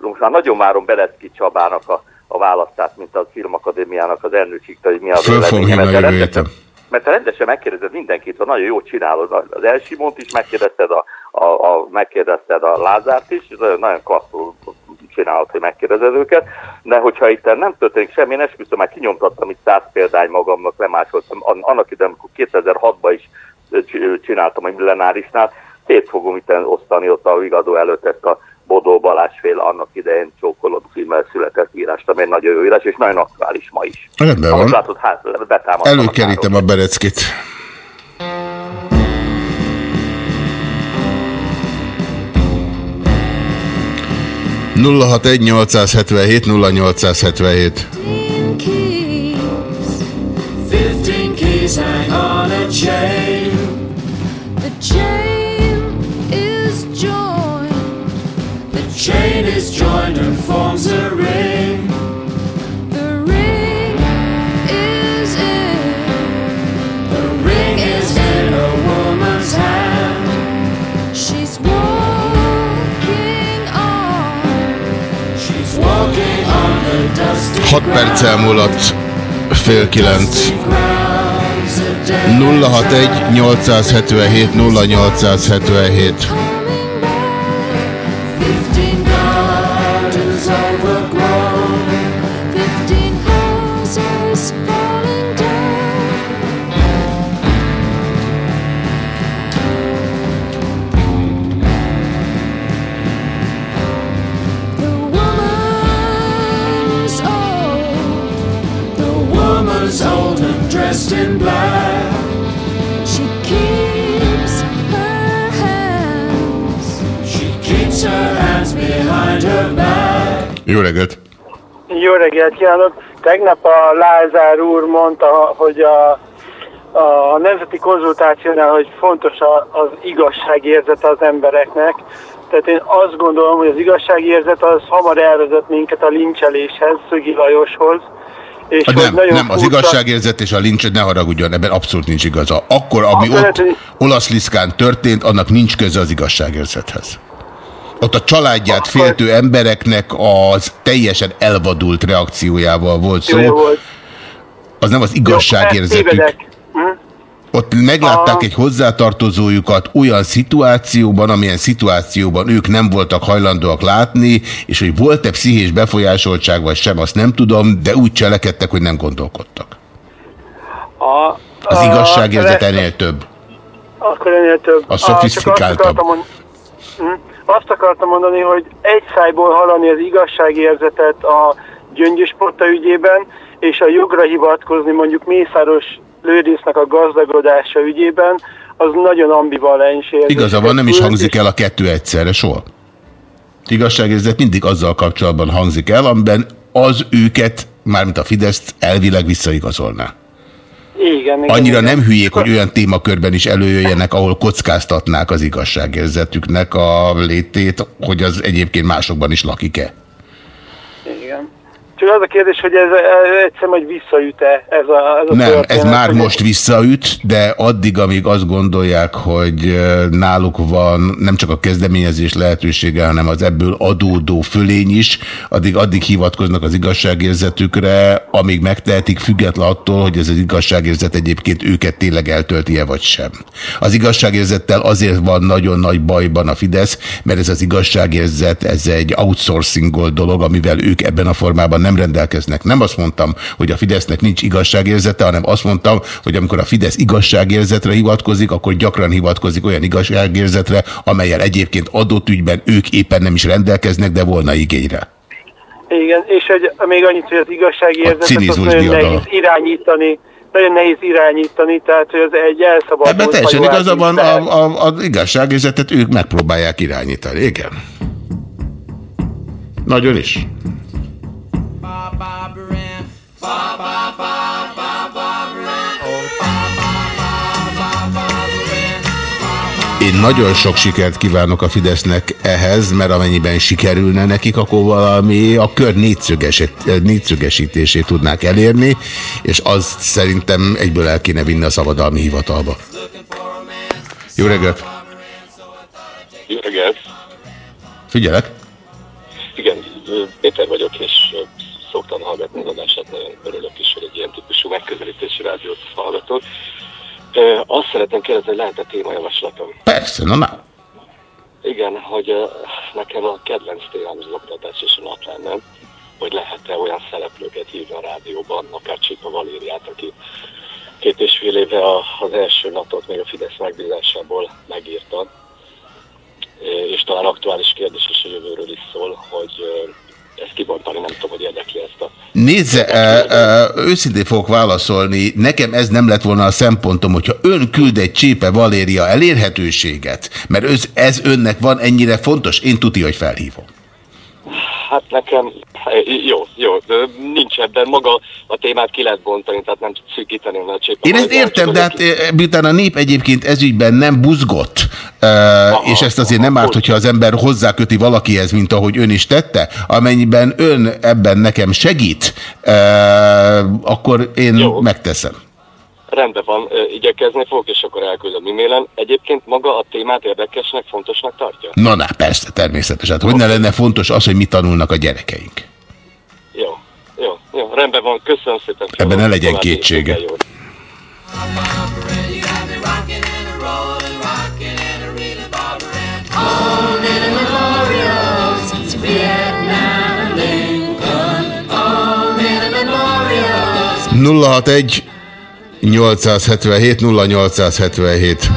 most már nagyon várom Belecki Csabának a, a választát, mint a Filmakadémiának az elnökségtől, hogy mi a véleménye. Mert te rendesen- megkérdezed mindenkit, hogy nagyon jól csinálod. Az Elsimont is megkérdezted, a, a, a, megkérdezted a Lázárt is, nagyon, nagyon klasszul csinálod, hogy megkérdezed őket, de hogyha itt nem történik semmi, én esküszöm, már kinyomtattam itt száz példány magamnak, lemásoltam, An- annak idején, amikor 2006-ban is csináltam a millenárisnál, szét fogom itt osztani ott a vigadó előtt ezt a Bodó Balázs fél annak idején csókolott filmmel született írást, ami egy nagyon jó írás, és nagyon aktuális ma is. Rendben van. látod, hát betámadtam. a Előkerítem a Bereckit. Nulla hat egy 877 0877 Fifteen keys hang on a chain. The chain is joined. The chain is joined and forms a 6 perccel múlott fél kilenc. 061 877 0877 dressed in black. She keeps her hands. She keeps her hands behind her back. Jó reggelt! Jó reggelt kívánok! Tegnap a Lázár úr mondta, hogy a, a nemzeti konzultációnál, hogy fontos a, az igazságérzet az embereknek. Tehát én azt gondolom, hogy az igazságérzet az hamar elvezet minket a lincseléshez, Szögi Lajoshoz. És Ah, hogy nem, nagyon nem, az igazságérzet és a lincs, ne haragudjon, ebben abszolút nincs igaza. Akkor, ami Akkor ott olasz liszkán történt, annak nincs köze az igazságérzethez. Ott a családját féltő embereknek az teljesen elvadult reakciójával volt szó. Jó, jó volt. Az nem az igazságérzetük. Tévedek. Ott meglátták egy hozzátartozójukat olyan szituációban, amilyen szituációban ők nem voltak hajlandóak látni, és hogy volt-e pszichés befolyásoltság vagy sem, azt nem tudom, de úgy cselekedtek, hogy nem gondolkodtak. A, Az a- igazságérzet ennél több. Akkor ennél több. A csak azt szofisztikáltabb. akartam Hm? Azt akartam mondani, hogy egy szájból hallani az igazságérzetet a gyöngyöspotta ügyében, és a jogra hivatkozni mondjuk Mészáros Lőrincnek a gazdagodása ügyében, az nagyon ambivalens érzés. Igaza van, nem is hangzik el a kettő egyszerre soha. Igazságérzet mindig azzal kapcsolatban hangzik el, amiben az őket, mármint a Fideszt elvileg visszaigazolná. Igen, igen, Annyira igen. nem hülyék, hogy olyan témakörben is előjöjjenek, ahol kockáztatnák az igazságérzetüknek a létét, hogy az egyébként másokban is lakik-e. Csak az a kérdés, hogy ez, ez egyszer majd visszaüt-e ez a, ez a Nem, ez már hogy- most visszaüt, de addig, amíg azt gondolják, hogy náluk van nem csak a kezdeményezés lehetősége, hanem az ebből adódó fölény is, addig, addig hivatkoznak az igazságérzetükre, amíg megtehetik, független attól, hogy ez az igazságérzet egyébként őket tényleg eltölti-e vagy sem. Az igazságérzettel azért van nagyon nagy bajban a Fidesz, mert ez az igazságérzet, ez egy outsourcing dolog, amivel ők ebben a formában nem rendelkeznek. Nem azt mondtam, hogy a Fidesznek nincs igazságérzete, hanem azt mondtam, hogy amikor a Fidesz igazságérzetre hivatkozik, akkor gyakran hivatkozik olyan igazságérzetre, amelyel egyébként adott ügyben ők éppen nem is rendelkeznek, de volna igényre. Igen, és hogy még annyit, hogy az igazságérzetet nagyon diadala. nehéz irányítani, nagyon nehéz irányítani, tehát hogy az egy elszabadult Ebben teljesen igaza van, rendszer. a, a, az igazságérzetet ők megpróbálják irányítani. Igen. Nagyon is. Én nagyon sok sikert kívánok a Fidesznek ehhez, mert amennyiben sikerülne nekik, akkor valami a kör négyszögesítését tudnák elérni, és azt szerintem egyből el kéne vinni a szabadalmi hivatalba. Jó reggelt! Jó reggelt! Figyelek! Igen, Péter vagyok, és szoktam hallgatni az adását, nagyon örülök is, hogy egy ilyen típusú megközelítési rádiót hallgatok. Ö, Azt szeretném kérdezni, hogy lehet-e témajavaslatom? Persze, na már. Igen, hogy nekem a kedvenc témám az oktatás és a naprendben, hogy lehet-e olyan szereplőket hívni a rádióban, akár Csika Valériát, aki két és fél éve a, az első natot még a Fidesz megbízásából megírta, és talán aktuális kérdés is a jövőről is szól, hogy ezt kibontani, nem tudom, hogy érdekli ezt a Nézze, őszintén fogok válaszolni, nekem ez nem lett volna a szempontom, hogyha ön küld egy Csépe Valéria elérhetőséget, mert ez, ez önnek van ennyire fontos, én tuti, hogy felhívom. Hát nekem, jó, jó, nincs ebben maga a témát ki lehet bontani, tehát nem szűkíteni a csépa. Én ezt értem, de hát e, miután a nép egyébként ezügyben nem buzgott, e, és ezt azért nem árt, hogyha az ember hozzáköti valakihez, mint ahogy ön is tette, amennyiben ön ebben nekem segít, e, akkor én Jó. megteszem. Rendben van, igyekezni fogok, és akkor elküldöm e-mailen. Egyébként maga a témát érdekesnek, fontosnak tartja? Na, na, persze, természetesen. Hát, hogy ne lenne fontos az, hogy mit tanulnak a gyerekeink? Jó, jó, jó, rendben van, köszönöm szépen. Ebben ne legyen kétsége. Nulla hat egy 877 0877.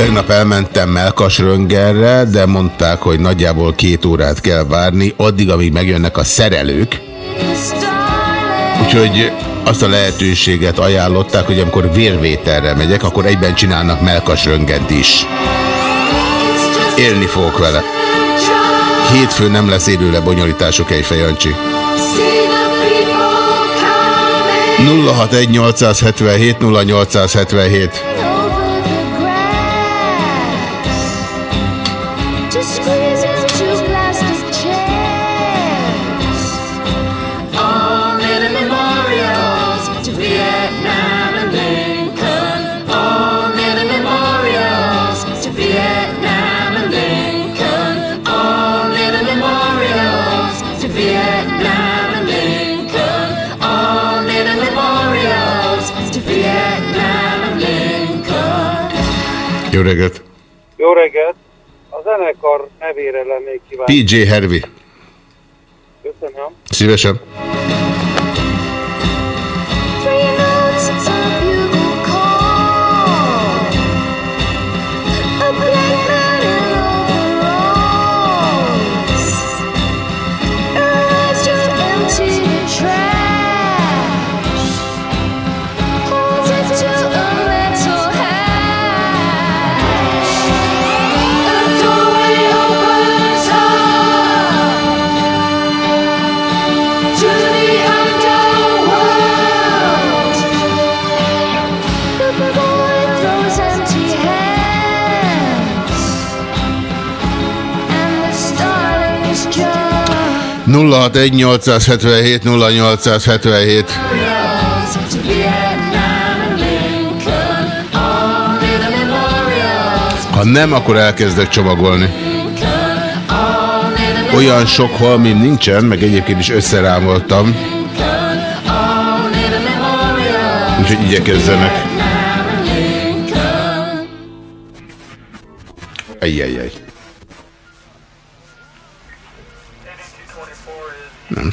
Tegnap elmentem Melkas Röngerre, de mondták, hogy nagyjából két órát kell várni, addig, amíg megjönnek a szerelők. Úgyhogy azt a lehetőséget ajánlották, hogy amikor vérvételre megyek, akkor egyben csinálnak Melkas Röngent is. Élni fogok vele. Hétfőn nem lesz élő lebonyolítások, egy fejancsi. 061 877 0877 Jó reggelt! Jó reggelt! A zenekar nevére lennék kíváncsi. PJ Hervi. Köszönöm. Szívesen. 061 877 0877 Memorials to Vietnam and Lincoln. All little memorials. Ha nem, akkor elkezdek csomagolni. Olyan sok holmim nincsen, meg egyébként is összerámoltam, úgyhogy igyekezzenek. Ejjjjjj.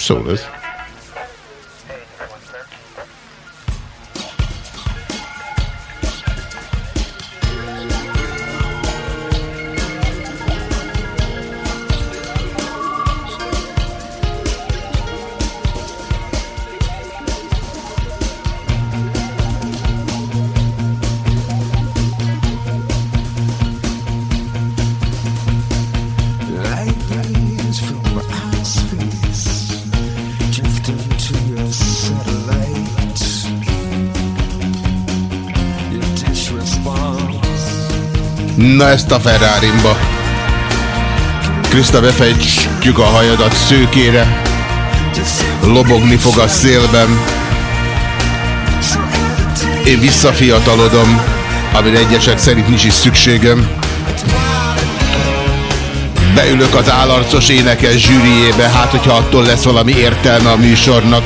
Nem Ezt a Ferrarimba. Krista, befejtjük a hajadat szőkére. Lobogni fog a szélben. Én visszafiatalodom, amire egyesek szerint nincs is szükségem. Beülök az állarcos énekes zsűriébe, hát hogyha attól lesz valami értelme a műsornak.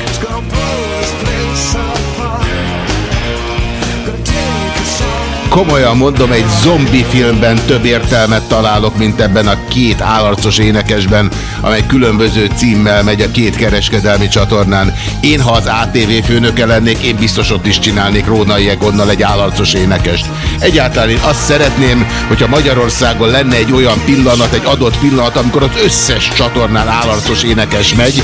Komolyan mondom, egy zombi filmben több értelmet találok, mint ebben a két állarcos énekesben, amely különböző címmel megy a két kereskedelmi csatornán. Én, ha az ATV főnöke lennék, én biztos ott is csinálnék Rónai Egonnal egy állarcos énekest. Egyáltalán én azt szeretném, hogyha Magyarországon lenne egy olyan pillanat, egy adott pillanat, amikor az összes csatornán állarcos énekes megy,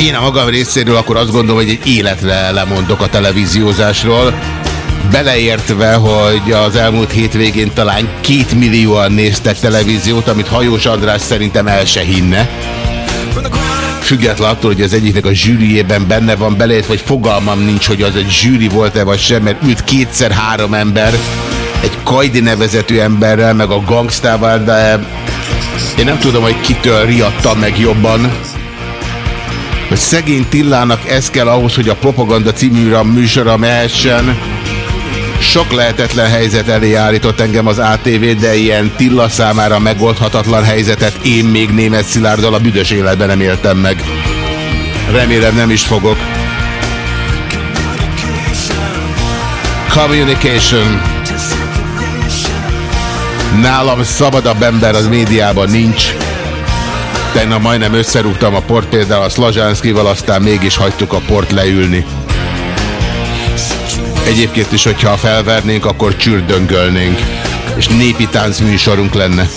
én a magam részéről akkor azt gondolom, hogy egy életre lemondok a televíziózásról, beleértve, hogy az elmúlt hétvégén talán két millióan néztek televíziót, amit Hajós András szerintem el se hinne. Független attól, hogy az egyiknek a zsűriében benne van beleért, vagy fogalmam nincs, hogy az egy zsűri volt-e vagy sem, mert ült kétszer három ember, egy Kajdi nevezetű emberrel, meg a gangstával, de én nem tudom, hogy kitől riadtam meg jobban hogy szegény Tillának ez kell ahhoz, hogy a Propaganda című műsora mehessen. Sok lehetetlen helyzet elé állított engem az ATV, de ilyen Tilla számára megoldhatatlan helyzetet én még német Szilárddal a büdös életben nem éltem meg. Remélem nem is fogok. Communication. Nálam szabadabb ember az médiában nincs. Tegnap majdnem összerúgtam a port például a Szlazsánszkival, aztán mégis hagytuk a port leülni. Egyébként is, hogyha felvernénk, akkor csürdöngölnénk. És népi táncműsorunk lenne.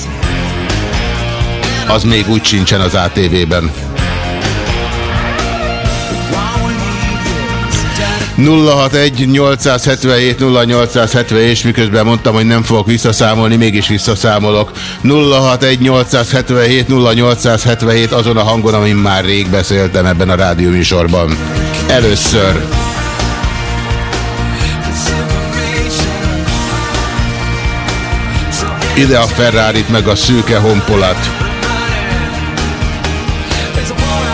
Az még úgy sincsen az ATV-ben. 061 877 0870 és miközben mondtam, hogy nem fogok visszaszámolni, mégis visszaszámolok. 061 877 0877 azon a hangon, amin már rég beszéltem ebben a rádióműsorban. Először. Ide a ferrari meg a szőke honpolat. There's a bomb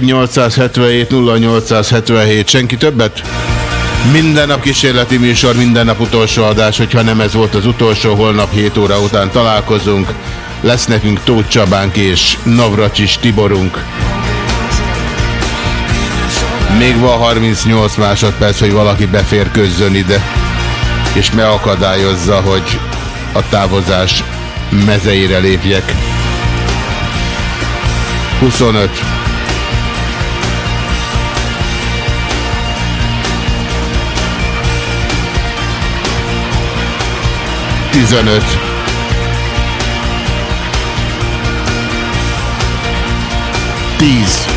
877 0877 senki többet? Minden nap kísérleti műsor, minden nap utolsó adás, hogyha nem ez volt az utolsó, holnap 7 óra után találkozunk. Lesz nekünk Tóth Csabánk és Navracsis Tiborunk. Még van 38 másodperc, hogy valaki beférkőzzön ide, és megakadályozza, hogy a távozás mezeire lépjek. 25. Tizenöt. Tíz.